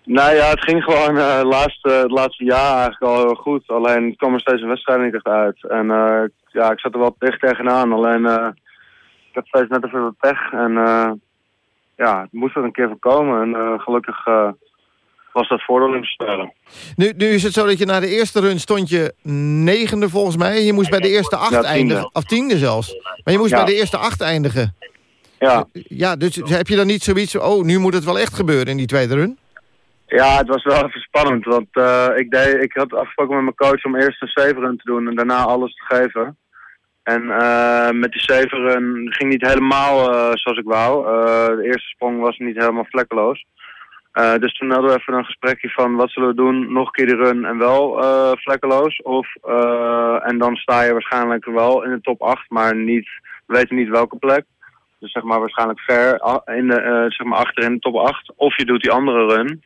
Nou ja, het ging gewoon het laatste, het laatste jaar eigenlijk al heel goed. Alleen het kwam er steeds een wedstrijd niet echt uit. En ja, ik zat er wel dicht tegenaan. Alleen ik had steeds net even wat pech. En ja, het moest er een keer van komen. En gelukkig was dat voor de Olympische Spelen. Nu, nu is het zo dat je na de eerste run stond je negende volgens mij. Je moest bij de eerste acht Ja, eindigen. Of tiende zelfs. Maar je moest Ja. bij de eerste acht eindigen. Ja. Ja, dus heb je dan niet zoiets... Oh, nu moet het wel echt gebeuren in die tweede run? Ja, het was wel even spannend. Want eh, ik, deed, ik had afgesproken met mijn coach om eerst een zevenrun te doen en daarna alles te geven. En eh, met die zevenrun ging niet helemaal eh, zoals ik wou. De eerste sprong was niet helemaal vlekkeloos. Eh, dus toen hadden we even een gesprekje van wat zullen we doen, nog een keer die run en wel eh, vlekkeloos. Of, eh, en dan sta je waarschijnlijk wel in de top 8, maar niet, we weten niet welke plek. Dus zeg maar waarschijnlijk ver a- in de, zeg maar achter in de top 8. Of je doet die andere run.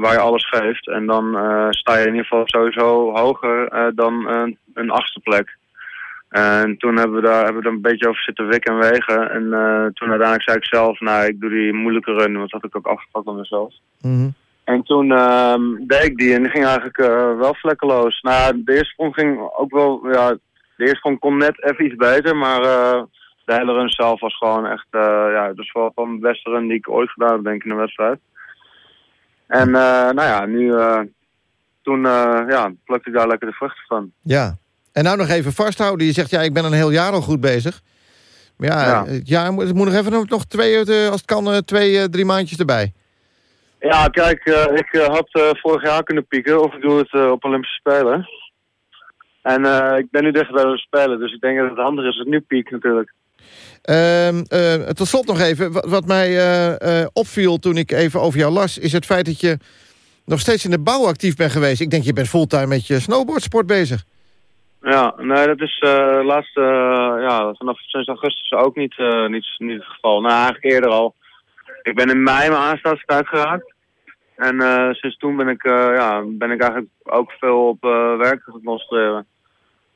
waar je alles geeft. En dan sta je in ieder geval sowieso hoger dan een achtste plek. En toen hebben we daar hebben we er een beetje over zitten wikken en wegen. En eh, toen uiteindelijk zei ik zelf, nou ik doe die moeilijke run. Want dat had ik ook afgepakt aan mezelf. En toen ehm, deed ik die en die ging eigenlijk eh, wel vlekkeloos. Nou de eerste sprong ging ook wel, ja, de eerste sprong kon net even iets beter, maar eh, de hele run zelf was gewoon echt, ja, dat is wel van de beste run die ik ooit gedaan heb, denk ik, in een wedstrijd. En nou ja, nu, toen ja, plukte ik daar lekker de vruchten van. Ja. En nou nog even vasthouden. Je zegt, ja, ik ben een heel jaar al goed bezig. Maar ja, Ja. het jaar moet- het moet nog even nog twee, eh, als het kan, eh, twee, eh, drie maandjes erbij. Ja, kijk, eh, ik eh, had eh, vorig jaar kunnen pieken, of ik doe het eh, op Olympische Spelen. En eh, ik ben nu dicht bij de Spelen, dus ik denk dat het handig is ik nu piek natuurlijk. Ehm, eh, tot slot nog even. Wat, wat mij eh, eh, opviel toen ik even over jou las... is het feit dat je nog steeds in de bouw actief bent geweest. Ik denk, je bent fulltime met je snowboardsport bezig. Ja, nee, dat is eh laatste, eh, ja, vanaf sinds augustus ook niet, eh, niet, niet het geval. Nou, eigenlijk eerder al. Ik ben in mei mijn aanstaande kwijtgeraakt. En sinds toen ben ik, ja, ben ik eigenlijk ook veel op werk.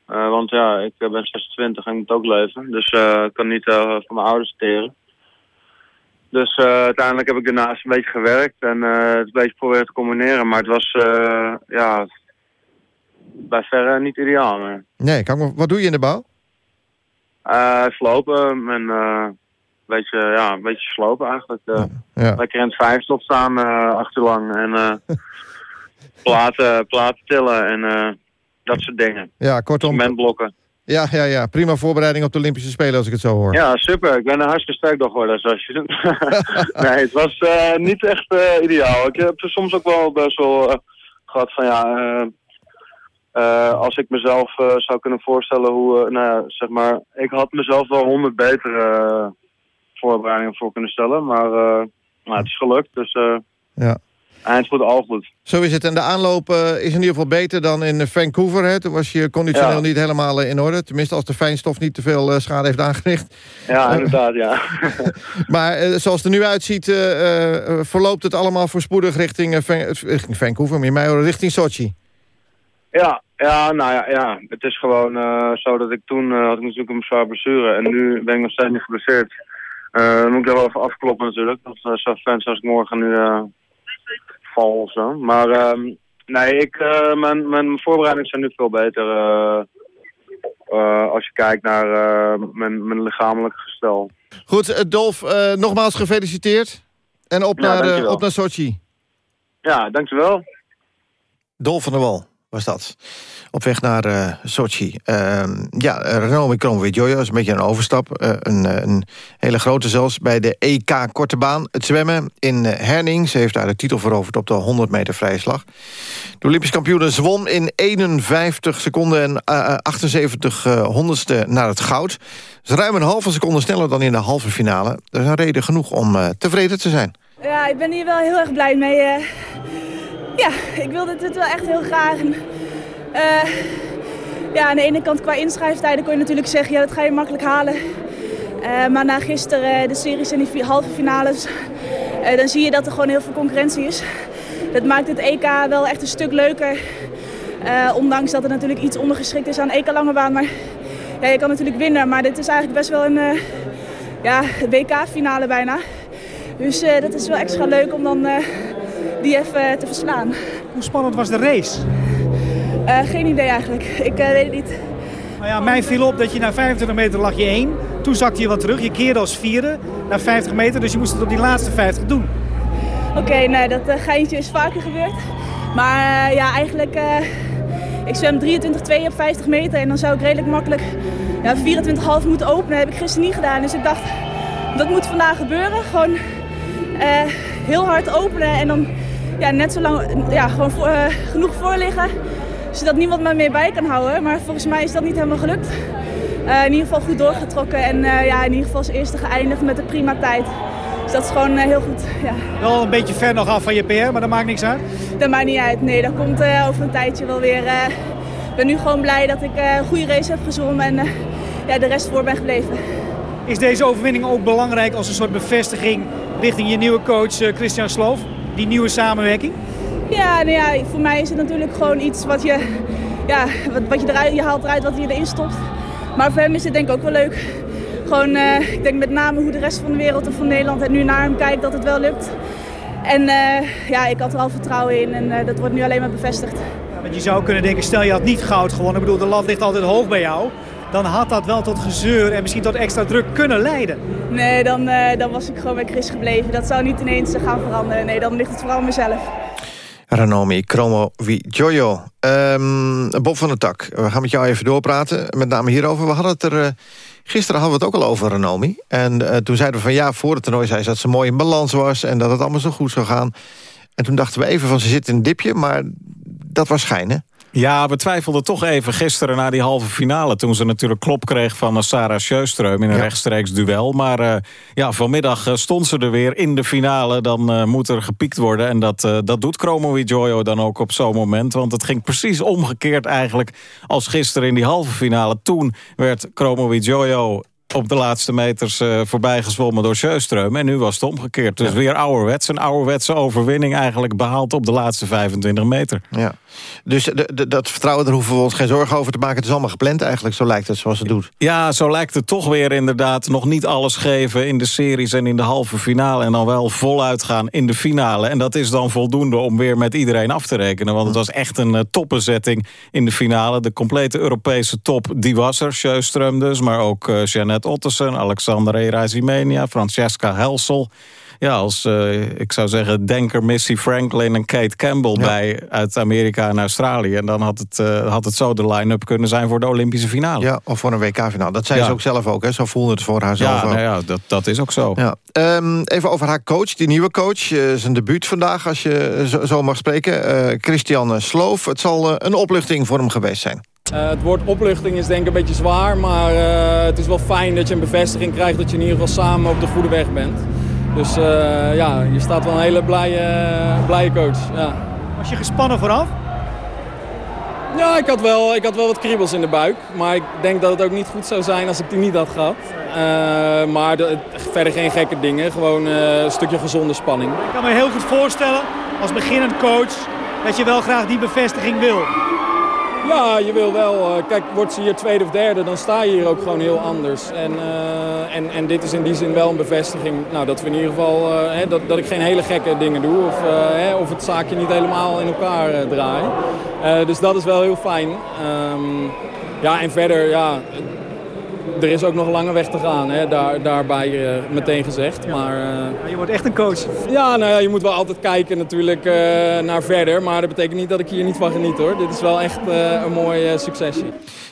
Eh, want ja, ik ben 26 en ik moet ook leven. Dus ik kan niet van mijn ouders teren. Dus uiteindelijk heb ik daarnaast een beetje gewerkt en het een beetje proberen te combineren. Maar het was, eh, ja, bij verre niet ideaal. Nee. Nee, wat doe je in de bouw? Eh slopen en eh, een beetje, ja, een beetje slopen eigenlijk. eh. Ja. Lekker in het vijfstop staan eh acht uur lang en platen, platen tillen en eh, dat soort dingen. Ja, kortom. Cementblokken. Ja, ja, ja. Prima voorbereiding op de Olympische Spelen als ik het zo hoor. Ja, super. Ik ben er hartstikke sterk door geworden, zoals je nee, het was niet echt ideaal. Ik heb er soms ook wel best wel eh, gehad van ja... eh, als ik mezelf eh, zou kunnen voorstellen hoe, eh, nou ja, zeg maar, ik had mezelf wel honderd betere voorbereidingen voor kunnen stellen, maar nou, het is gelukt, dus Ja. eind goed, al goed. Zo is het. En de aanloop is in ieder geval beter dan in Vancouver. Hè? Toen was je conditioneel Ja. niet helemaal in orde. Tenminste, als de fijnstof niet te veel schade heeft aangericht. Ja, inderdaad, ja. Maar zoals het er nu uitziet, verloopt het allemaal voorspoedig richting, Van- richting Vancouver. In mij richting Sochi. Ja, ja, nou ja, ja. het is gewoon eh, zo dat ik toen eh, had ik natuurlijk een zwaar blessure en nu ben ik nog steeds niet geblesseerd. Eh, dan moet ik er wel even afkloppen natuurlijk. Dat uh, zou fijn zijn als ik morgen nu eh, val of zo. Maar ehm, nee, ik, eh, mijn, mijn voorbereidingen zijn nu veel beter als je kijkt naar eh, mijn, mijn lichamelijke gestel. Goed, Dolf, eh, nogmaals gefeliciteerd. En op, Ja, naar, dankjewel. op naar Sochi. Ja, dankjewel. Dolf van der Wal. Was dat. Op weg naar uh, Sochi. Uh, ja, Renomi Kromowidjojo is een beetje een overstap. Uh, een, een, hele grote zelfs bij de EK Korte Baan. Het zwemmen in Herning. Ze heeft daar de titel veroverd op de 100 meter vrije slag. De Olympisch kampioen zwom in 51 seconden en 78 honderdste naar het goud. Is ruim een halve seconde sneller dan in de halve finale. Dat is een reden genoeg om tevreden te zijn. Ja, ik ben hier wel heel erg blij mee. Ja, ik wilde dit wel echt heel graag. Uh, ja, aan de ene kant qua inschrijftijden kon je natuurlijk zeggen, ja, dat ga je makkelijk halen. Uh, maar na gisteren de series en die halve finales, dan zie je dat er gewoon heel veel concurrentie is. Dat maakt het EK wel echt een stuk leuker. ondanks dat het natuurlijk iets ondergeschikt is aan EK lange baan. Maar ja, je kan natuurlijk winnen, maar dit is eigenlijk best wel een ja, WK-finale bijna. Dus dat is wel extra leuk om dan die even te verslaan. Hoe spannend was de race? Uh, geen idee eigenlijk. Ik uh, weet het niet. Nou ja, mij viel op dat je na 25 meter lag je één. Toen zakte je wat terug. Je keerde als vierde naar 50 meter. Dus je moest het op die laatste 50 doen. Oké, okay, nee, dat uh, geintje is vaker gebeurd. Maar ja, eigenlijk... ik zwem 23-2 op 50 meter. En dan zou ik redelijk makkelijk ja, 24,5 moeten openen. Dat heb ik gisteren niet gedaan. Dus ik dacht, dat moet vandaag gebeuren. Gewoon heel hard openen. En dan ja, net zo lang ja, gewoon voor, genoeg voorliggen zodat niemand me meer bij kan houden. Maar volgens mij is dat niet helemaal gelukt. Uh, in ieder geval goed doorgetrokken en uh, ja, in ieder geval als eerste geëindigd met een prima tijd. Dus dat is gewoon uh, heel goed. Ja. Wel een beetje ver nog af van je PR, maar dat maakt niks uit? Dat maakt niet uit. Nee, dat komt over een tijdje wel weer. Ik ben nu gewoon blij dat ik een goede race heb gezwommen en ja, de rest voor ben gebleven. Is deze overwinning ook belangrijk als een soort bevestiging richting je nieuwe coach Christian Sloof? Die nieuwe samenwerking? Ja, nou ja, voor mij is het natuurlijk gewoon iets wat je, ja, wat, wat je, eruit, je haalt eruit wat je erin stopt. Maar voor hem is het denk ik ook wel leuk. Gewoon, uh, ik denk met name hoe de rest van de wereld en van Nederland het nu naar hem kijkt dat het wel lukt. En uh, ja, ik had er al vertrouwen in en uh, dat wordt nu alleen maar bevestigd. Ja, want je zou kunnen denken, stel je had niet goud gewonnen. Ik bedoel, de lat ligt altijd hoog bij jou. Dan had dat wel tot gezeur en misschien tot extra druk kunnen leiden. Nee, dan, dan was ik gewoon bij Chris gebleven. Dat zou niet ineens gaan veranderen. Nee, dan ligt het vooral aan mezelf. Ranomi Kromo Jojo. Um, Bob van der Tak, we gaan met jou even doorpraten. Met name hierover. We hadden het er... Uh, gisteren hadden we het ook al over Ranomi. En uh, toen zeiden we van ja, voor het toernooi zei ze dat ze mooi in balans was... en dat het allemaal zo goed zou gaan. En toen dachten we even van ze zit in een dipje, maar dat was schijnen. Ja, we twijfelden toch even gisteren na die halve finale... toen ze natuurlijk klop kreeg van Sarah Sjöström in een rechtstreeks duel. Maar uh, ja, vanmiddag uh, stond ze er weer in de finale. Dan uh, moet er gepiekt worden. En dat, dat doet Chromo Jojo dan ook op zo'n moment. Want het ging precies omgekeerd eigenlijk als gisteren in die halve finale. Toen werd Chromo Jojo op de laatste meters uh, voorbij gezwommen door Sjöström. En nu was het omgekeerd. Dus weer ouderwets. Een ouderwetse overwinning eigenlijk behaald op de laatste 25 meter. Ja. Dus de, de, dat vertrouwen, daar hoeven we ons geen zorgen over te maken. Het is allemaal gepland eigenlijk, zo lijkt het zoals het doet. Ja, zo lijkt het toch weer inderdaad. Nog niet alles geven in de series en in de halve finale. En dan wel voluit gaan in de finale. En dat is dan voldoende om weer met iedereen af te rekenen. Want het was echt een uh, toppenzetting in de finale. De complete Europese top, die was er. Sjöström dus, maar ook uh, Jeannette Ottersen, Alexander Erazimenia, Francesca Helsel ja, als, uh, ik zou zeggen, denker Missy Franklin en Kate Campbell bij uit Amerika en Australië. En dan had het, uh, had het zo de line-up kunnen zijn voor de Olympische finale. Ja, of voor een WK-finale. Dat zei ja. ze ook zelf ook, hè? Zo voelde het voor haar zelf ja. Nou ja, dat, dat is ook zo. Ja. Um, even over haar coach, die nieuwe coach. Uh, zijn debuut vandaag, als je zo, zo mag spreken. Christian Sloof. Het zal een opluchting voor hem geweest zijn. Uh, het woord opluchting is denk ik een beetje zwaar, maar uh, het is wel fijn dat je een bevestiging krijgt dat je in ieder geval samen op de goede weg bent. Dus uh, ja, je staat wel een hele blije, blije coach. Ja. Was je gespannen vooraf? Ja, ik had, wel, ik had wel wat kriebels in de buik. Maar ik denk dat het ook niet goed zou zijn als ik die niet had gehad. Uh, maar de, verder geen gekke dingen. Gewoon uh, een stukje gezonde spanning. Ik kan me heel goed voorstellen, als beginnend coach, dat je wel graag die bevestiging wil. Ja, je wil wel. Uh, kijk, wordt ze hier tweede of derde, dan sta je hier ook gewoon heel anders. En, uh, en, en dit is in die zin wel een bevestiging. Nou, dat we in ieder geval, uh, hè, dat, dat ik geen hele gekke dingen doe. Of, hè, of het zaakje niet helemaal in elkaar draai. dus dat is wel heel fijn. Um, ja, en verder, ja, er is ook nog een lange weg te gaan, hè? Daar, daarbij uh, meteen gezegd. Maar, uh... je wordt echt een coach. Ja, nou ja, je moet wel altijd kijken natuurlijk uh, naar verder. Maar dat betekent niet dat ik hier niet van geniet hoor. Dit is wel echt een mooi succesje.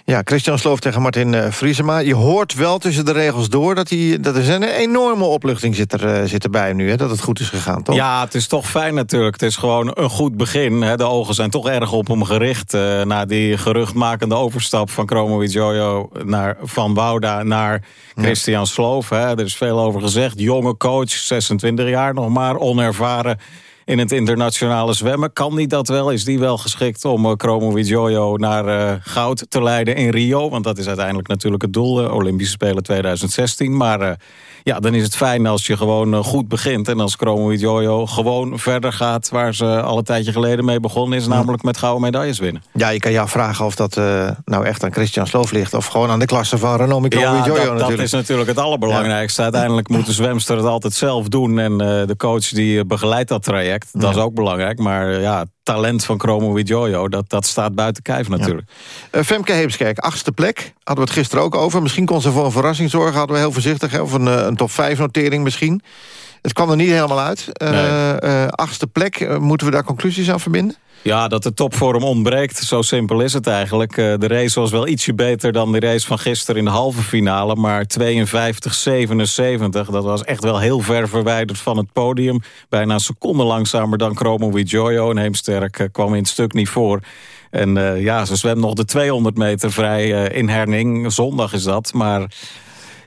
Ja, Christian Sloof tegen Martin Vriesema. Je hoort wel tussen de regels door dat, hij, dat er een enorme opluchting zit, er, uh, zit erbij nu. Hè, dat het goed is gegaan, toch? Ja, het is toch fijn natuurlijk. Het is gewoon een goed begin. Hè. De ogen zijn toch erg op hem gericht. Uh, na die geruchtmakende overstap van Chromo Jojo naar Van Wouda naar Christian ja. Sloof. Hè. Er is veel over gezegd. Jonge coach, 26 jaar nog maar, onervaren in het internationale zwemmen. Kan die dat wel? Is die wel geschikt om uh, Chromo Jojo naar uh, goud te leiden in Rio? Want dat is uiteindelijk natuurlijk het doel, Olympische Spelen 2016. Maar ja, dan is het fijn als je gewoon goed begint. En als Chromo Jojo gewoon verder gaat waar ze al een tijdje geleden mee begonnen is. Namelijk met gouden medailles winnen. Ja, je kan jou vragen of dat nou echt aan Christian Sloof ligt. Of gewoon aan de klasse van Renomi Chromo ja, Jojo dat, natuurlijk. dat is natuurlijk het allerbelangrijkste. Ja. Uiteindelijk moet de zwemster het altijd zelf doen. En de coach die begeleidt dat traject. Dat is ook belangrijk. Maar ja, talent van Chromo Jojo, dat, dat staat buiten kijf natuurlijk. Ja. Uh, Femke Heemskerk, achtste plek. Hadden we het gisteren ook over. Misschien kon ze voor een verrassing zorgen. Hadden we heel voorzichtig. Hè? Of een, een top 5 notering misschien. Het kwam er niet helemaal uit. Nee. uh, achtste plek, moeten we daar conclusies aan verbinden? Ja, dat de topvorm ontbreekt. Zo simpel is het eigenlijk. De race was wel ietsje beter dan de race van gisteren in de halve finale. Maar 52-77, dat was echt wel heel ver verwijderd van het podium. Bijna een seconde langzamer dan Chromo Jojo. En Heemsterk kwam in het stuk niet voor. En uh, ja, ze zwemt nog de 200 meter vrij uh, in Herning. Zondag is dat, maar...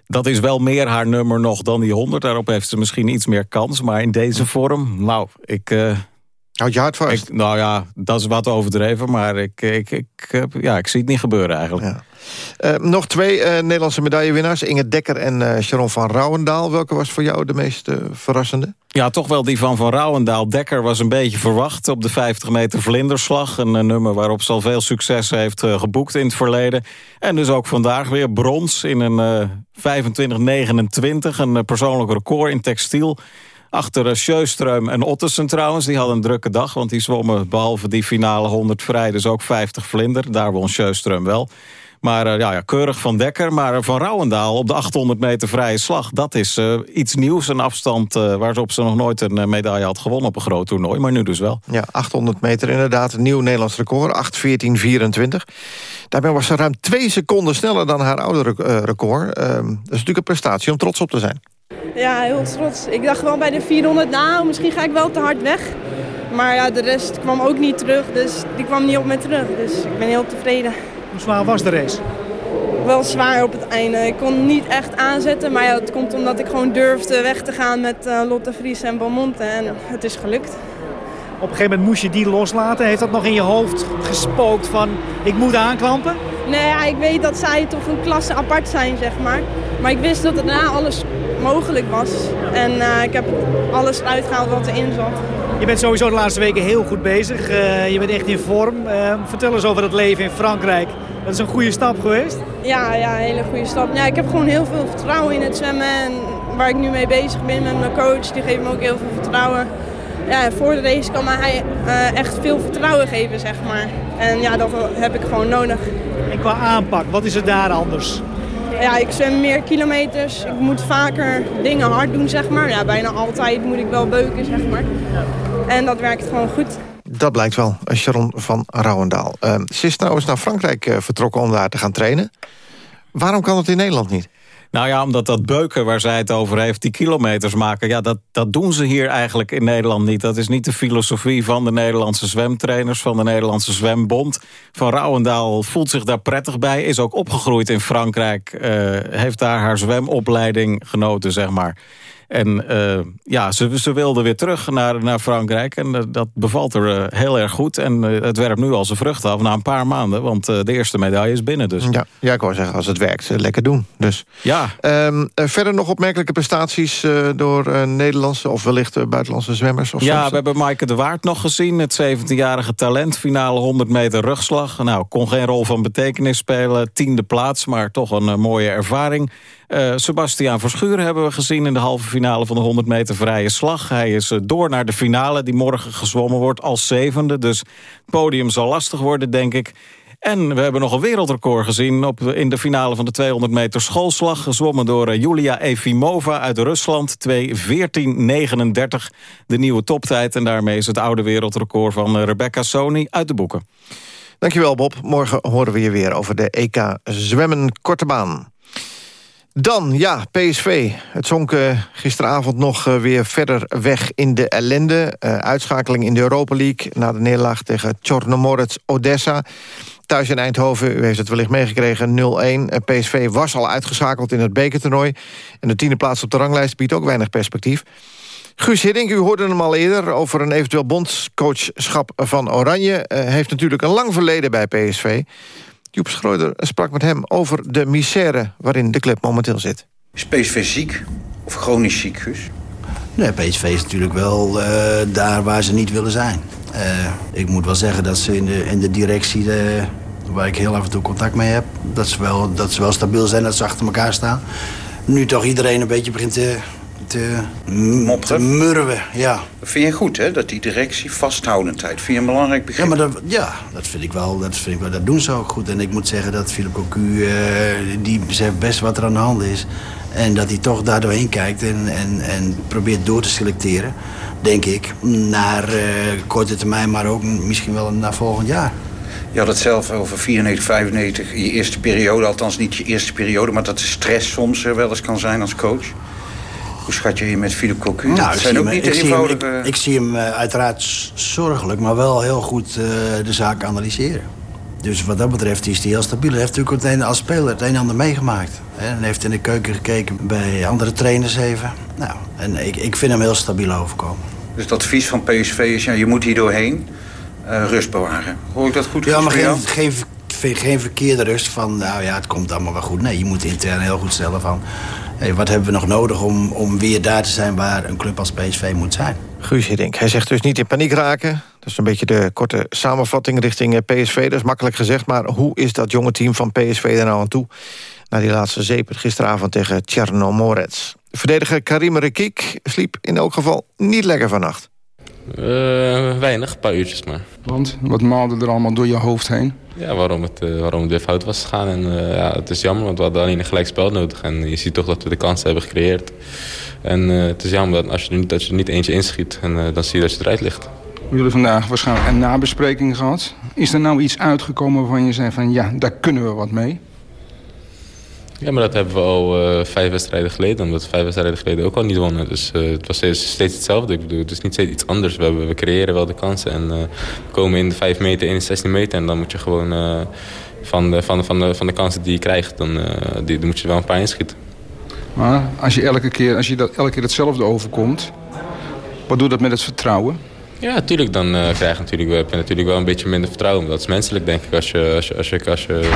Dat is wel meer haar nummer nog dan die 100. Daarop heeft ze misschien iets meer kans. Maar in deze vorm, nou, ik... Uh, Houd je hart vast? Ik, nou ja, dat is wat overdreven, maar ik, ik, ik, ja, ik zie het niet gebeuren eigenlijk. Ja. Uh, nog twee uh, Nederlandse medaillewinnaars. Inge Dekker en uh, Sharon van Rouwendaal. Welke was voor jou de meest verrassende? Ja, toch wel die van Van Rouwendaal. Dekker was een beetje verwacht op de 50 meter vlinderslag. Een nummer waarop ze al veel succes heeft geboekt in het verleden. En dus ook vandaag weer brons in een 25-29. Een persoonlijk record in textiel. Achter Sjöström en Ottersen trouwens. Die hadden een drukke dag, want die zwommen behalve die finale 100 vrij... dus ook 50 vlinder. Daar won Sjöström wel. Maar uh, ja, ja, keurig van Dekker. Maar Van Rouwendaal op de 800 meter vrije slag... dat is uh, iets nieuws, een afstand uh, waarop ze nog nooit een medaille had gewonnen... op een groot toernooi, maar nu dus wel. Ja, 800 meter inderdaad, een nieuw Nederlands record. 8.14.24. Daarbij was ze ruim twee seconden sneller dan haar oude record. dat is natuurlijk een prestatie om trots op te zijn. Ja, heel trots. Ik dacht wel bij de 400, nou, misschien ga ik wel te hard weg. Maar ja, de rest kwam ook niet terug, dus die kwam niet op me terug. Dus ik ben heel tevreden. Hoe zwaar was de race? Wel zwaar op het einde. Ik kon niet echt aanzetten, maar ja, dat komt omdat ik gewoon durfde weg te gaan met uh, Lotte Vries en Belmonte. En het is gelukt. Op een gegeven moment moest je die loslaten. Heeft dat nog in je hoofd gespookt van ik moet aanklampen? Nee, ja, ik weet dat zij toch een klasse apart zijn, zeg maar. Maar ik wist dat het daarna alles mogelijk was. En uh, ik heb alles uitgehaald wat erin zat. Je bent sowieso de laatste weken heel goed bezig. Uh, je bent echt in vorm. Uh, vertel eens over het leven in Frankrijk. Dat is een goede stap geweest? Ja, ja, een hele goede stap. Ja, ik heb gewoon heel veel vertrouwen in het zwemmen. En waar ik nu mee bezig ben met mijn coach, die geeft me ook heel veel vertrouwen. Ja, voor de race kan hij echt veel vertrouwen geven, zeg maar. En ja, dat heb ik gewoon nodig. En qua aanpak, wat is er daar anders? Ja, ik zwem meer kilometers. Ik moet vaker dingen hard doen, zeg maar. Ja, bijna altijd moet ik wel beuken, zeg maar. En dat werkt gewoon goed. Dat blijkt wel, Sharon van Rouwendaal. Uh, ze is naar Frankrijk uh, vertrokken om daar te gaan trainen. Waarom kan het in Nederland niet? Nou ja, omdat dat beuken waar zij het over heeft, die kilometers maken... ja, dat, dat doen ze hier eigenlijk in Nederland niet. Dat is niet de filosofie van de Nederlandse zwemtrainers... van de Nederlandse Zwembond. Van Rouwendaal voelt zich daar prettig bij. Is ook opgegroeid in Frankrijk. Uh, heeft daar haar zwemopleiding genoten, zeg maar. En uh, ja, ze, ze wilde weer terug naar, naar Frankrijk. En uh, dat bevalt er uh, heel erg goed. En het werpt nu al zijn vruchten af na een paar maanden. Want de eerste medaille is binnen. Dus. Ja, ja, ik wou zeggen, als het werkt, lekker doen. Dus. Ja. Um, verder nog opmerkelijke prestaties door Nederlandse of wellicht buitenlandse zwemmers? Of ja, we hebben Maaike de Waard nog gezien. Het 17-jarige talent, finale 100 meter rugslag. Nou, kon geen rol van betekenis spelen. Tiende plaats, maar toch een mooie ervaring. Uh, Sebastiaan Verschuur hebben we gezien in de halve finale van de 100 meter vrije slag. Hij is uh, door naar de finale die morgen gezwommen wordt als zevende. Dus het podium zal lastig worden, denk ik. En we hebben nog een wereldrecord gezien op, in de finale van de 200 meter schoolslag. Gezwommen door eh, Julia Efimova uit Rusland. 2.14.39, de nieuwe toptijd. En daarmee is het oude wereldrecord van eh, Rebecca Sony uit de boeken. Dankjewel Bob. Morgen horen we je weer over de EK Zwemmen Korte Baan. Dan, ja, PSV. Het zonk uh, gisteravond nog uh, weer verder weg in de ellende. Uh, uitschakeling in de Europa League na de nederlaag tegen Chornomorets Odessa. Thuis in Eindhoven, u heeft het wellicht meegekregen, 0-1. PSV was al uitgeschakeld in het bekertoernooi. En de tiende plaats op de ranglijst biedt ook weinig perspectief. Guus Hiddink, u hoorde hem al eerder over een eventueel bondscoachschap van Oranje. heeft natuurlijk een lang verleden bij PSV. Joep Schreuder sprak met hem over de misère waarin de club momenteel zit. Is PSV ziek of chronisch ziek, Guus? Nee, PSV is natuurlijk wel uh, daar waar ze niet willen zijn. Uh, ik moet wel zeggen dat ze in de, in de directie, de, waar ik heel af en toe contact mee heb... Dat ze, wel, dat ze wel stabiel zijn, dat ze achter elkaar staan. Nu toch iedereen een beetje begint te, te, te murwen. Ja. Dat vind je goed, hè? Dat die directie vasthoudendheid. Vind je een belangrijk begrip? Ja, maar dat, ja, dat vind ik wel. Dat, vind ik wel, dat doen ze ook goed. En ik moet zeggen dat Philip Cocu, uh, die beseft best wat er aan de hand is. En dat hij toch daar doorheen kijkt en, en, en probeert door te selecteren. Denk ik. Naar uh, korte termijn, maar ook misschien wel naar volgend jaar. Je had het zelf over 94, 95, je eerste periode. Althans niet je eerste periode, maar dat de stress soms er wel eens kan zijn als coach. Hoe schat je je met Philip Cocu? Nou, dat zijn ook niet ik, zie hem, ik, ik, zie hem uiteraard zorgelijk, maar wel heel goed uh, de zaak analyseren. Dus wat dat betreft is hij heel stabiel. Hij heeft natuurlijk meteen als speler het een en ander meegemaakt. En heeft in de keuken gekeken bij andere trainers even. Nou, en ik, ik vind hem heel stabiel overkomen. Dus het advies van PSV is, ja, je moet hier doorheen uh, rust bewaren. Hoor ik dat goed? Ja, maar geen, geen, geen verkeerde rust van, nou ja, het komt allemaal wel goed. Nee, je moet intern heel goed stellen van... Wat hebben we nog nodig om, om weer daar te zijn waar een club als PSV moet zijn? Guus Hiddink, hij zegt dus niet in paniek raken. Dat is een beetje de korte samenvatting richting PSV. Dat is makkelijk gezegd, maar hoe is dat jonge team van PSV er nou aan toe? Na die laatste zeep gisteravond tegen Tjernomorets. Verdediger Karim Rekik sliep in elk geval niet lekker vannacht. Uh, weinig, een paar uurtjes maar. Want? Wat maalde er allemaal door je hoofd heen? Ja, waarom het, uh, waarom het weer fout was gegaan. En uh, ja, het is jammer, want we hadden alleen een gelijk spel nodig. En je ziet toch dat we de kansen hebben gecreëerd. En het is jammer dat als je er niet, dat je er niet eentje inschiet. En dan zie je dat je eruit ligt. We jullie vandaag waarschijnlijk een nabespreking gehad. Is er nou iets uitgekomen waarvan je zei van ja, daar kunnen we wat mee? Ja, maar dat hebben we al uh, vijf wedstrijden geleden. Omdat vijf wedstrijden geleden ook al niet wonnen. Dus uh, het was steeds, hetzelfde. Ik bedoel, het is niet steeds iets anders. We, we creëren wel de kansen. En uh, we komen in de 5 meter, in de 16 meter. En dan moet je gewoon van, de, van, de, van, de, van de kansen die je krijgt... dan, die, moet je wel een paar inschieten. Maar als je, elke keer, als je dat, elke keer hetzelfde overkomt... wat doet dat met het vertrouwen? Ja, natuurlijk. Dan uh, krijg je natuurlijk, heb je natuurlijk wel een beetje minder vertrouwen. Dat is menselijk, denk ik, als je, als je, als je, als je,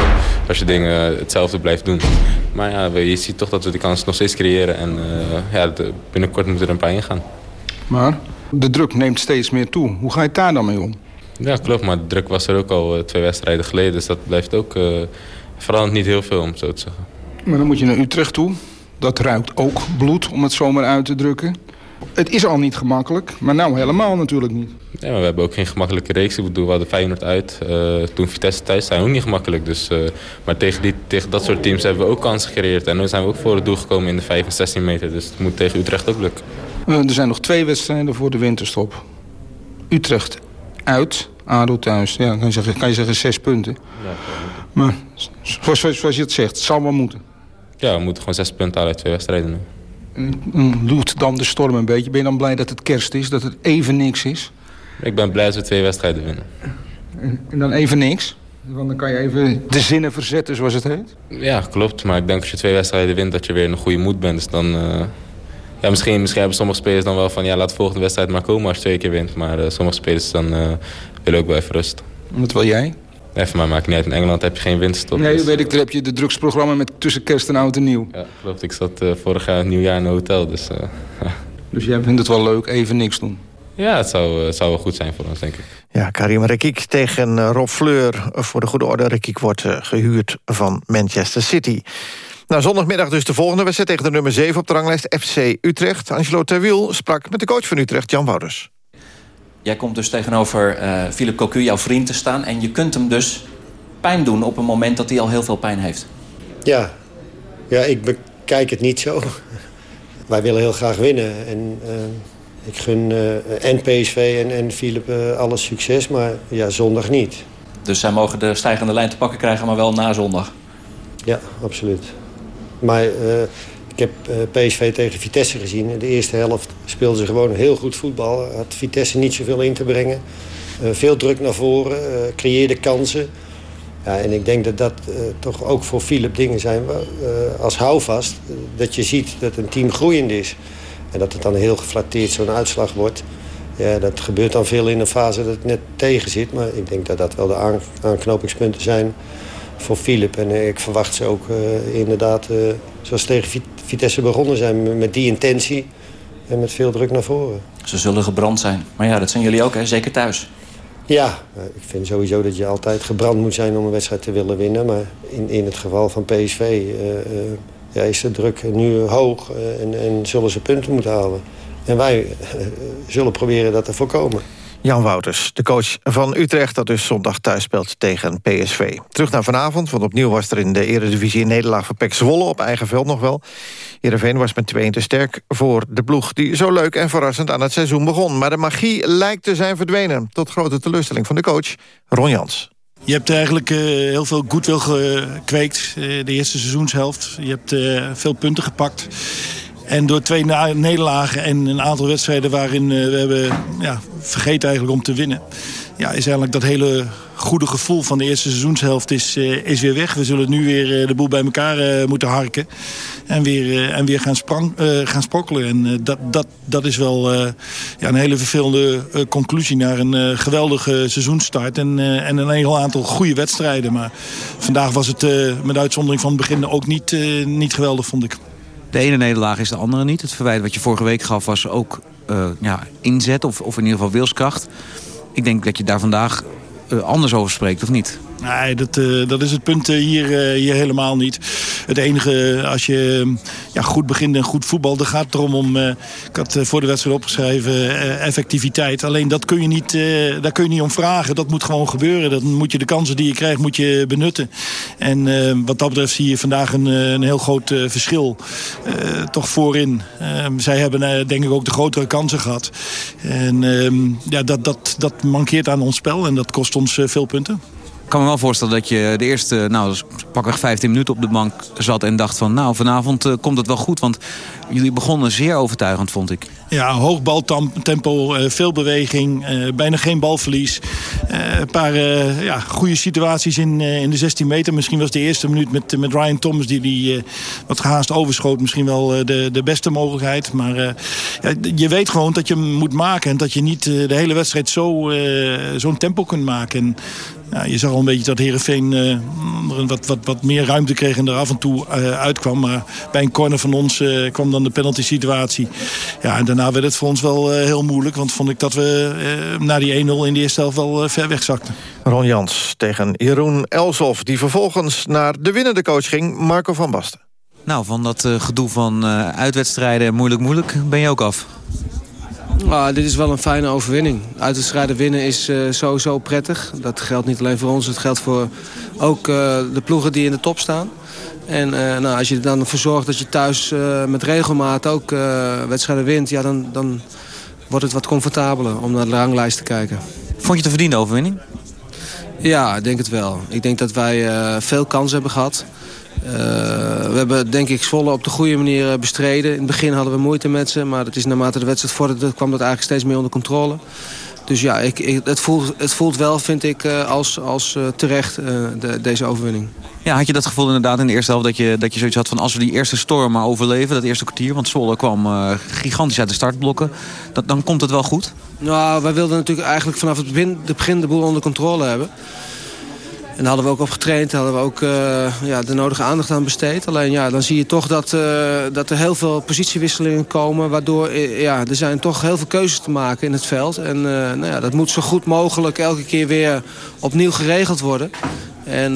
als je dingen hetzelfde blijft doen. Maar ja, je ziet toch dat we die kans nog steeds creëren. En uh, ja, de, binnenkort moeten er een paar ingaan. Maar de druk neemt steeds meer toe. Hoe ga je daar dan mee om? Ja, klopt. Maar de druk was er ook al uh, twee wedstrijden geleden. Dus dat blijft ook... verandert niet heel veel, om zo te zeggen. Maar dan moet je naar Utrecht toe. Dat ruikt ook bloed, om het zomaar uit te drukken. Het is al niet gemakkelijk, maar nou helemaal natuurlijk niet. Ja, maar we hebben ook geen gemakkelijke reeks. Ik bedoel, we hadden Feyenoord uit. Uh, toen Vitesse thuis zijn ook niet gemakkelijk. Dus, uh, maar tegen, die, tegen dat soort teams hebben we ook kansen gecreëerd. En nu zijn we ook voor het doel gekomen in de 5 en 16 meter. Dus het moet tegen Utrecht ook lukken. Uh, er zijn nog twee wedstrijden voor de winterstop. Utrecht uit, ADO thuis. Ja, kan je zeggen, kan je zeggen zes punten. Ja, maar zoals, zoals je het zegt, het zal wel moeten. Ja, we moeten gewoon zes punten halen uit twee wedstrijden loert dan de storm een beetje? Ben je dan blij dat het kerst is, dat het even niks is? Ik ben blij dat we twee wedstrijden winnen. En, en dan even niks? Want dan kan je even de zinnen verzetten, zoals het heet? Ja, klopt. Maar ik denk als je twee wedstrijden wint, dat je weer in een goede moed bent. Dus dan... Uh, ja, misschien, misschien hebben sommige spelers dan wel van... ja, laat de volgende wedstrijd maar komen als je twee keer wint. Maar uh, sommige spelers dan uh, willen ook wel even rust. Wat wil jij? Even maar maakt niet uit. In Engeland heb je geen winststop. Nee, dus... weet ik. Daar heb je de drugsprogramma met tussen kerst en oud en nieuw. Ja, klopt. Ik zat uh, vorig jaar nieuwjaar in een hotel. Dus, uh, dus jij vindt het wel leuk, even niks doen? Ja, het zou, het zou wel goed zijn voor ons, denk ik. Ja, Karim Rekik tegen Rob Fleur. Voor de goede orde, Rekik wordt gehuurd van Manchester City. Nou, zondagmiddag dus de volgende wedstrijd tegen de nummer 7 op de ranglijst FC Utrecht. Angelo Terwiel sprak met de coach van Utrecht, Jan Wouters. Jij komt dus tegenover uh, Philip Cocu, jouw vriend, te staan. En je kunt hem dus pijn doen op een moment dat hij al heel veel pijn heeft? Ja, ja ik bekijk het niet zo. Wij willen heel graag winnen. En uh, ik gun uh, en PSV en, en Philip uh, alle succes, maar ja, zondag niet. Dus zij mogen de stijgende lijn te pakken krijgen, maar wel na zondag? Ja, absoluut. Maar heb PSV tegen Vitesse gezien. In de eerste helft speelden ze gewoon heel goed voetbal. Had Vitesse niet zoveel in te brengen. veel druk naar voren, creëerde kansen. Ja, en ik denk dat dat toch ook voor Philip dingen zijn uh, als houvast. Dat je ziet dat een team groeiend is. En dat het dan heel geflatteerd zo'n uitslag wordt. Ja, dat gebeurt dan veel in een fase dat het net tegen zit. Maar ik denk dat dat wel de aan, aanknopingspunten zijn voor Philip. En ik verwacht ze ook inderdaad, zoals tegen Vitesse begonnen zijn... met die intentie en met veel druk naar voren. Ze zullen gebrand zijn. Maar ja, dat zijn jullie ook, hè? zeker thuis. Ja, ik vind sowieso dat je altijd gebrand moet zijn om een wedstrijd te willen winnen. Maar in, in het geval van PSV uh, uh, ja, is de druk nu hoog uh, en, en zullen ze punten moeten halen. En wij zullen proberen dat te voorkomen. Jan Wouters, de coach van Utrecht... dat dus zondag thuis speelt tegen PSV. Terug naar vanavond, want opnieuw was er in de Eredivisie... een nederlaag voor PEC Zwolle, op eigen veld nog wel. Heerenveen was met 2-1 te sterk voor de ploeg... die zo leuk en verrassend aan het seizoen begon. Maar de magie lijkt te zijn verdwenen... tot grote teleurstelling van de coach Ron Jans. Je hebt eigenlijk uh, heel veel goedwil gekweekt, uh, de eerste seizoenshelft. Je hebt uh, veel punten gepakt. En door twee nederlagen en een aantal wedstrijden waarin we hebben ja, vergeten eigenlijk om te winnen... Ja, is eigenlijk dat hele goede gevoel van de eerste seizoenshelft is, uh, is weer weg. We zullen nu weer uh, de boel bij elkaar moeten harken. En weer, en weer gaan, sprang, gaan sprokkelen. En dat, dat, dat is wel ja, een hele vervelende conclusie naar een geweldige seizoensstart. En, en een heel aantal goede wedstrijden. Maar vandaag was het met uitzondering van het begin ook niet, niet geweldig, vond ik. De ene nederlaag is de andere niet. Het verwijt wat je vorige week gaf was ook ja, inzet of, of in ieder geval wilskracht. Ik denk dat je daar vandaag uh, anders over spreekt, of niet? Nee, dat, uh, dat is het punt hier, uh, hier helemaal niet. Het enige, als je ja, goed begint en goed voetbal... dan gaat het erom om, ik had voor de wedstrijd opgeschreven, effectiviteit. Alleen dat kun je niet, daar kun je niet om vragen. Dat moet gewoon gebeuren. Dan moet je de kansen die je krijgt, moet je benutten. En wat dat betreft zie je vandaag een, een heel groot verschil. toch voorin. Ehm, zij hebben denk ik ook de grotere kansen gehad. En ehm, ja, dat, dat, dat mankeert aan ons spel en dat kost ons veel punten. Kan me wel voorstellen dat je de eerste nou, pakweg 15 minuten op de bank zat... en dacht van, nou, vanavond uh, komt het wel goed. Want jullie begonnen zeer overtuigend, vond ik. Ja, hoog baltempo, uh, veel beweging, uh, bijna geen balverlies. een paar ja, goede situaties in, in de 16 meter. Misschien was de eerste minuut met, met Ryan Thomas... die, die wat gehaast overschoot, misschien wel de, de beste mogelijkheid. Maar ja, je weet gewoon dat je hem moet maken... en dat je niet de hele wedstrijd zo, zo'n tempo kunt maken. En, ja, je zag al een beetje dat Heerenveen uh, wat, wat, wat meer ruimte kreeg en er af en toe uh, uitkwam. Maar bij een corner van ons uh, kwam dan de penalty situatie. Ja, en daarna werd het voor ons wel heel moeilijk. Want vond ik dat we na die 1-0 in de eerste helft wel ver wegzakten. Ron Jans tegen Jeroen Elsof. Die vervolgens naar de winnende coach ging, Marco van Basten. Nou, van dat gedoe van uitwedstrijden moeilijk moeilijk ben je ook af. Ah, dit is wel een fijne overwinning. Uitwedstrijden winnen is uh, sowieso prettig. Dat geldt niet alleen voor ons, het geldt voor ook uh, de ploegen die in de top staan. En uh, nou, als je er dan voor zorgt dat je thuis met regelmaat ook wedstrijden wint... Ja, dan, dan wordt het wat comfortabeler om naar de ranglijst te kijken. Vond je het een verdiende overwinning? Ja, ik denk het wel. Ik denk dat wij veel kansen hebben gehad. Uh, we hebben denk ik Zwolle op de goede manier bestreden. In het begin hadden we moeite met ze. Maar dat is naarmate de wedstrijd vorderde kwam dat eigenlijk steeds meer onder controle. Dus ja, ik, ik, het, voelt, het voelt wel, vind ik, als, als uh, terecht de, deze overwinning. Ja, had je dat gevoel inderdaad in de eerste helft dat je, dat je zoiets had van... als we die eerste storm maar overleven, dat eerste kwartier... want Zwolle kwam uh, gigantisch uit de startblokken, dat, dan komt het wel goed? Nou, wij wilden natuurlijk eigenlijk vanaf het begin de, begin de boel onder controle hebben. En daar hadden we ook op getraind, daar hadden we ook uh, ja, de nodige aandacht aan besteed. Alleen ja, dan zie je toch dat, uh, dat er heel veel positiewisselingen komen. Waardoor uh, ja, er zijn toch heel veel keuzes te maken in het veld. En nou ja, dat moet zo goed mogelijk elke keer weer opnieuw geregeld worden. En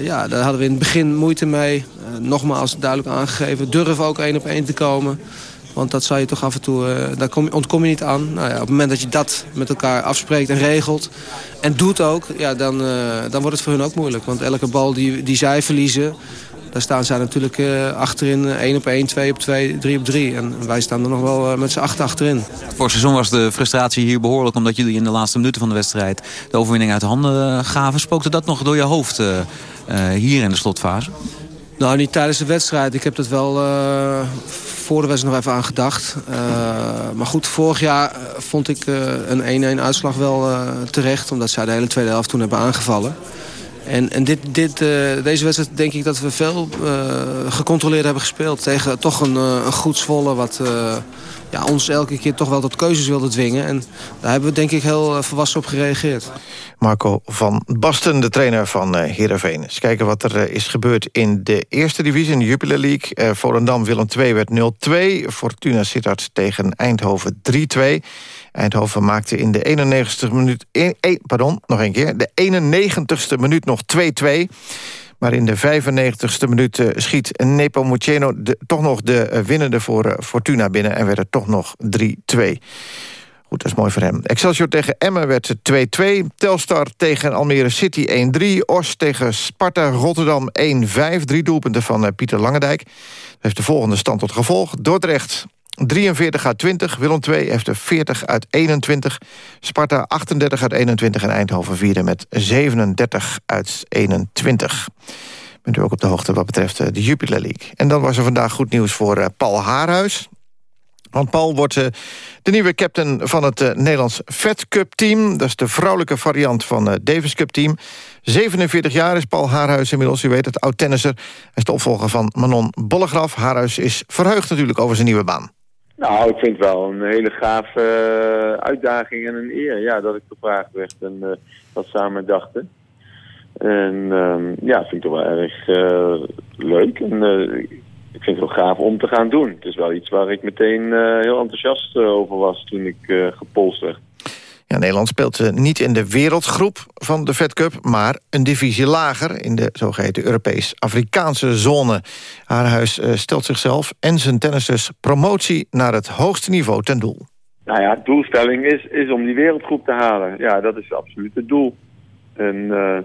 ja, daar hadden we in het begin moeite mee. nogmaals duidelijk aangegeven, durf ook één op één te komen. Want dat zou je toch af en toe, uh, daar kom, ontkom je niet aan. Nou ja, op het moment dat je dat met elkaar afspreekt en regelt en doet ook... Ja, dan, uh, dan wordt het voor hun ook moeilijk. Want elke bal die, die zij verliezen, daar staan zij natuurlijk uh, achterin 1 op 1, 2 op 2, 3 op 3. En wij staan er nog wel met z'n acht achterin. Voor seizoen was de frustratie hier behoorlijk... omdat jullie in de laatste minuten van de wedstrijd de overwinning uit de handen gaven. Spookte dat nog door je hoofd hier in de slotfase? Nou, niet tijdens de wedstrijd. Ik heb dat wel voor de wedstrijd nog even aan gedacht. maar goed, vorig jaar vond ik een 1-1 uitslag wel terecht. Omdat zij de hele tweede helft toen hebben aangevallen. En, en dit, dit, uh, deze wedstrijd denk ik dat we veel uh, gecontroleerd hebben gespeeld. Tegen toch een, uh, een goed Zwolle wat ja, ons elke keer toch wel tot keuzes wilde dwingen. En daar hebben we denk ik heel volwassen op gereageerd. Marco van Basten, de trainer van Heerenveen. Eens kijken wat er is gebeurd in de eerste divisie, in de Jupiler League. Volendam Willem II werd 0-2. Fortuna Sittard tegen Eindhoven 3-2. Eindhoven maakte in de 91ste minuut... pardon, nog een keer. De 91ste minuut nog 2-2. Maar in de 95ste minuut uh, schiet Nepomuceno de, toch nog de uh, winnende voor uh, Fortuna binnen... en werd het toch nog 3-2. Goed, dat is mooi voor hem. Excelsior tegen Emmen werd 2-2. Telstar tegen Almere City 1-3. Os tegen Sparta Rotterdam 1-5. Drie doelpunten van Pieter Langendijk. Dat heeft de volgende stand tot gevolg. Dordrecht 43 uit 20. Willem II heeft er 40 uit 21. Sparta 38 uit 21 en Eindhoven vierde met 37 uit 21. Bent u ook op de hoogte wat betreft eh, de Jupiler League. En dan was er vandaag goed nieuws voor eh, Paul Haarhuis. Want Paul wordt uh, de nieuwe captain van het Nederlands Fed Cup team. Dat is de vrouwelijke variant van het Davis Cup team. 47 jaar is Paul Haarhuis inmiddels, u weet het, oud-tennisser. Hij is de opvolger van Manon Bollegraf. Haarhuis is verheugd natuurlijk over zijn nieuwe baan. Nou, ik vind het wel een hele gave uh, uitdaging en een eer ja, dat ik gevraagd werd en uh, dat samen dachten. En um, ja, vind ik toch wel erg uh, leuk en ik vind het wel gaaf om te gaan doen. Het is wel iets waar ik meteen heel enthousiast over was toen ik gepolst werd. Ja, Nederland speelt niet in de wereldgroep van de Fed Cup... maar een divisie lager in de zogeheten Europees-Afrikaanse zone. Haar huis stelt zichzelf en zijn tennissers promotie naar het hoogste niveau ten doel. Nou ja, doelstelling is, is om die wereldgroep te halen. Ja, dat is absoluut het doel. En uh,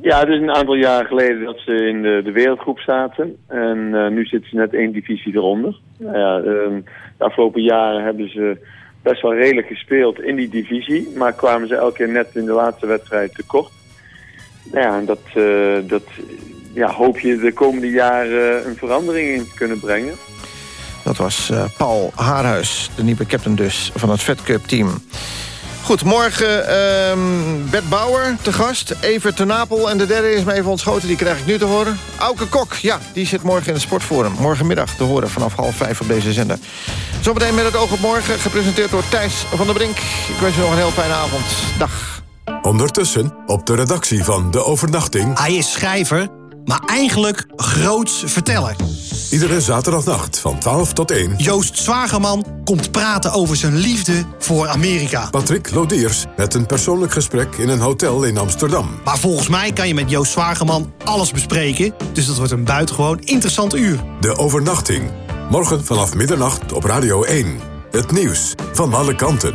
ja, het is een aantal jaar geleden dat ze in de, de wereldgroep zaten. En nu zitten ze net één divisie eronder. Nou ja, uh, de afgelopen jaren hebben ze best wel redelijk gespeeld in die divisie. Maar kwamen ze elke keer net in de laatste wedstrijd tekort. Nou ja, en dat, uh, dat ja, hoop je de komende jaren een verandering in te kunnen brengen. Dat was uh, Paul Haarhuis, de nieuwe captain dus van het Fed Cup team. Goed, morgen uh, Bert Bauer te gast. Evert ten Napel en de derde is me even ontschoten. Die krijg ik nu te horen. Auke Kok, ja, die zit morgen in het Sportforum. Morgenmiddag te horen vanaf half vijf op deze zender. Zometeen met het oog op morgen, gepresenteerd door Thijs van der Brink. Ik wens je nog een heel fijne avond. Dag. Ondertussen op de redactie van De Overnachting... Hij is schrijver, maar eigenlijk groots verteller. Iedere zaterdagnacht van 12 tot 1. Joost Zwagerman komt praten over zijn liefde voor Amerika. Patrick Lodiers met een persoonlijk gesprek in een hotel in Amsterdam. Maar volgens mij kan je met Joost Zwagerman alles bespreken. Dus dat wordt een buitengewoon interessant uur. De overnachting. Morgen vanaf middernacht op Radio 1. Het nieuws van alle kanten.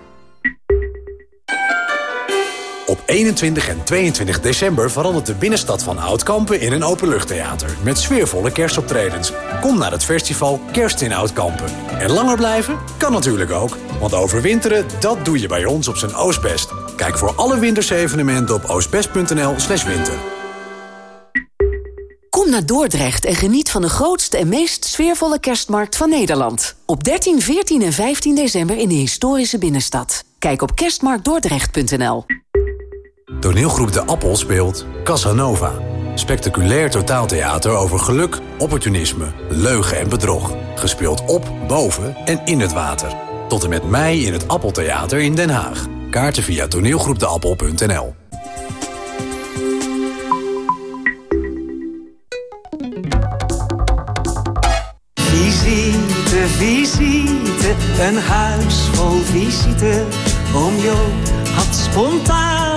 Op 21 en 22 december verandert de binnenstad van Oudkampen in een openluchttheater. Met sfeervolle kerstoptredens. Kom naar het festival Kerst in Oudkampen. En langer blijven? Kan natuurlijk ook. Want overwinteren, dat doe je bij ons op zijn Oostbest. Kijk voor alle wintersevenementen op oostbest.nl slash winter. naar Dordrecht en geniet van de grootste en meest sfeervolle kerstmarkt van Nederland. Op 13, 14 en 15 december in de historische binnenstad. Kijk op kerstmarktdordrecht.nl. Toneelgroep De Appel speelt Casanova. Spectaculair totaaltheater over geluk, opportunisme, leugen en bedrog. Gespeeld op, boven en in het water. Tot en met mei in het Appeltheater in Den Haag. Kaarten via toneelgroepdeappel.nl Visite, visite, een huis vol visite. Oom Joop had spontaan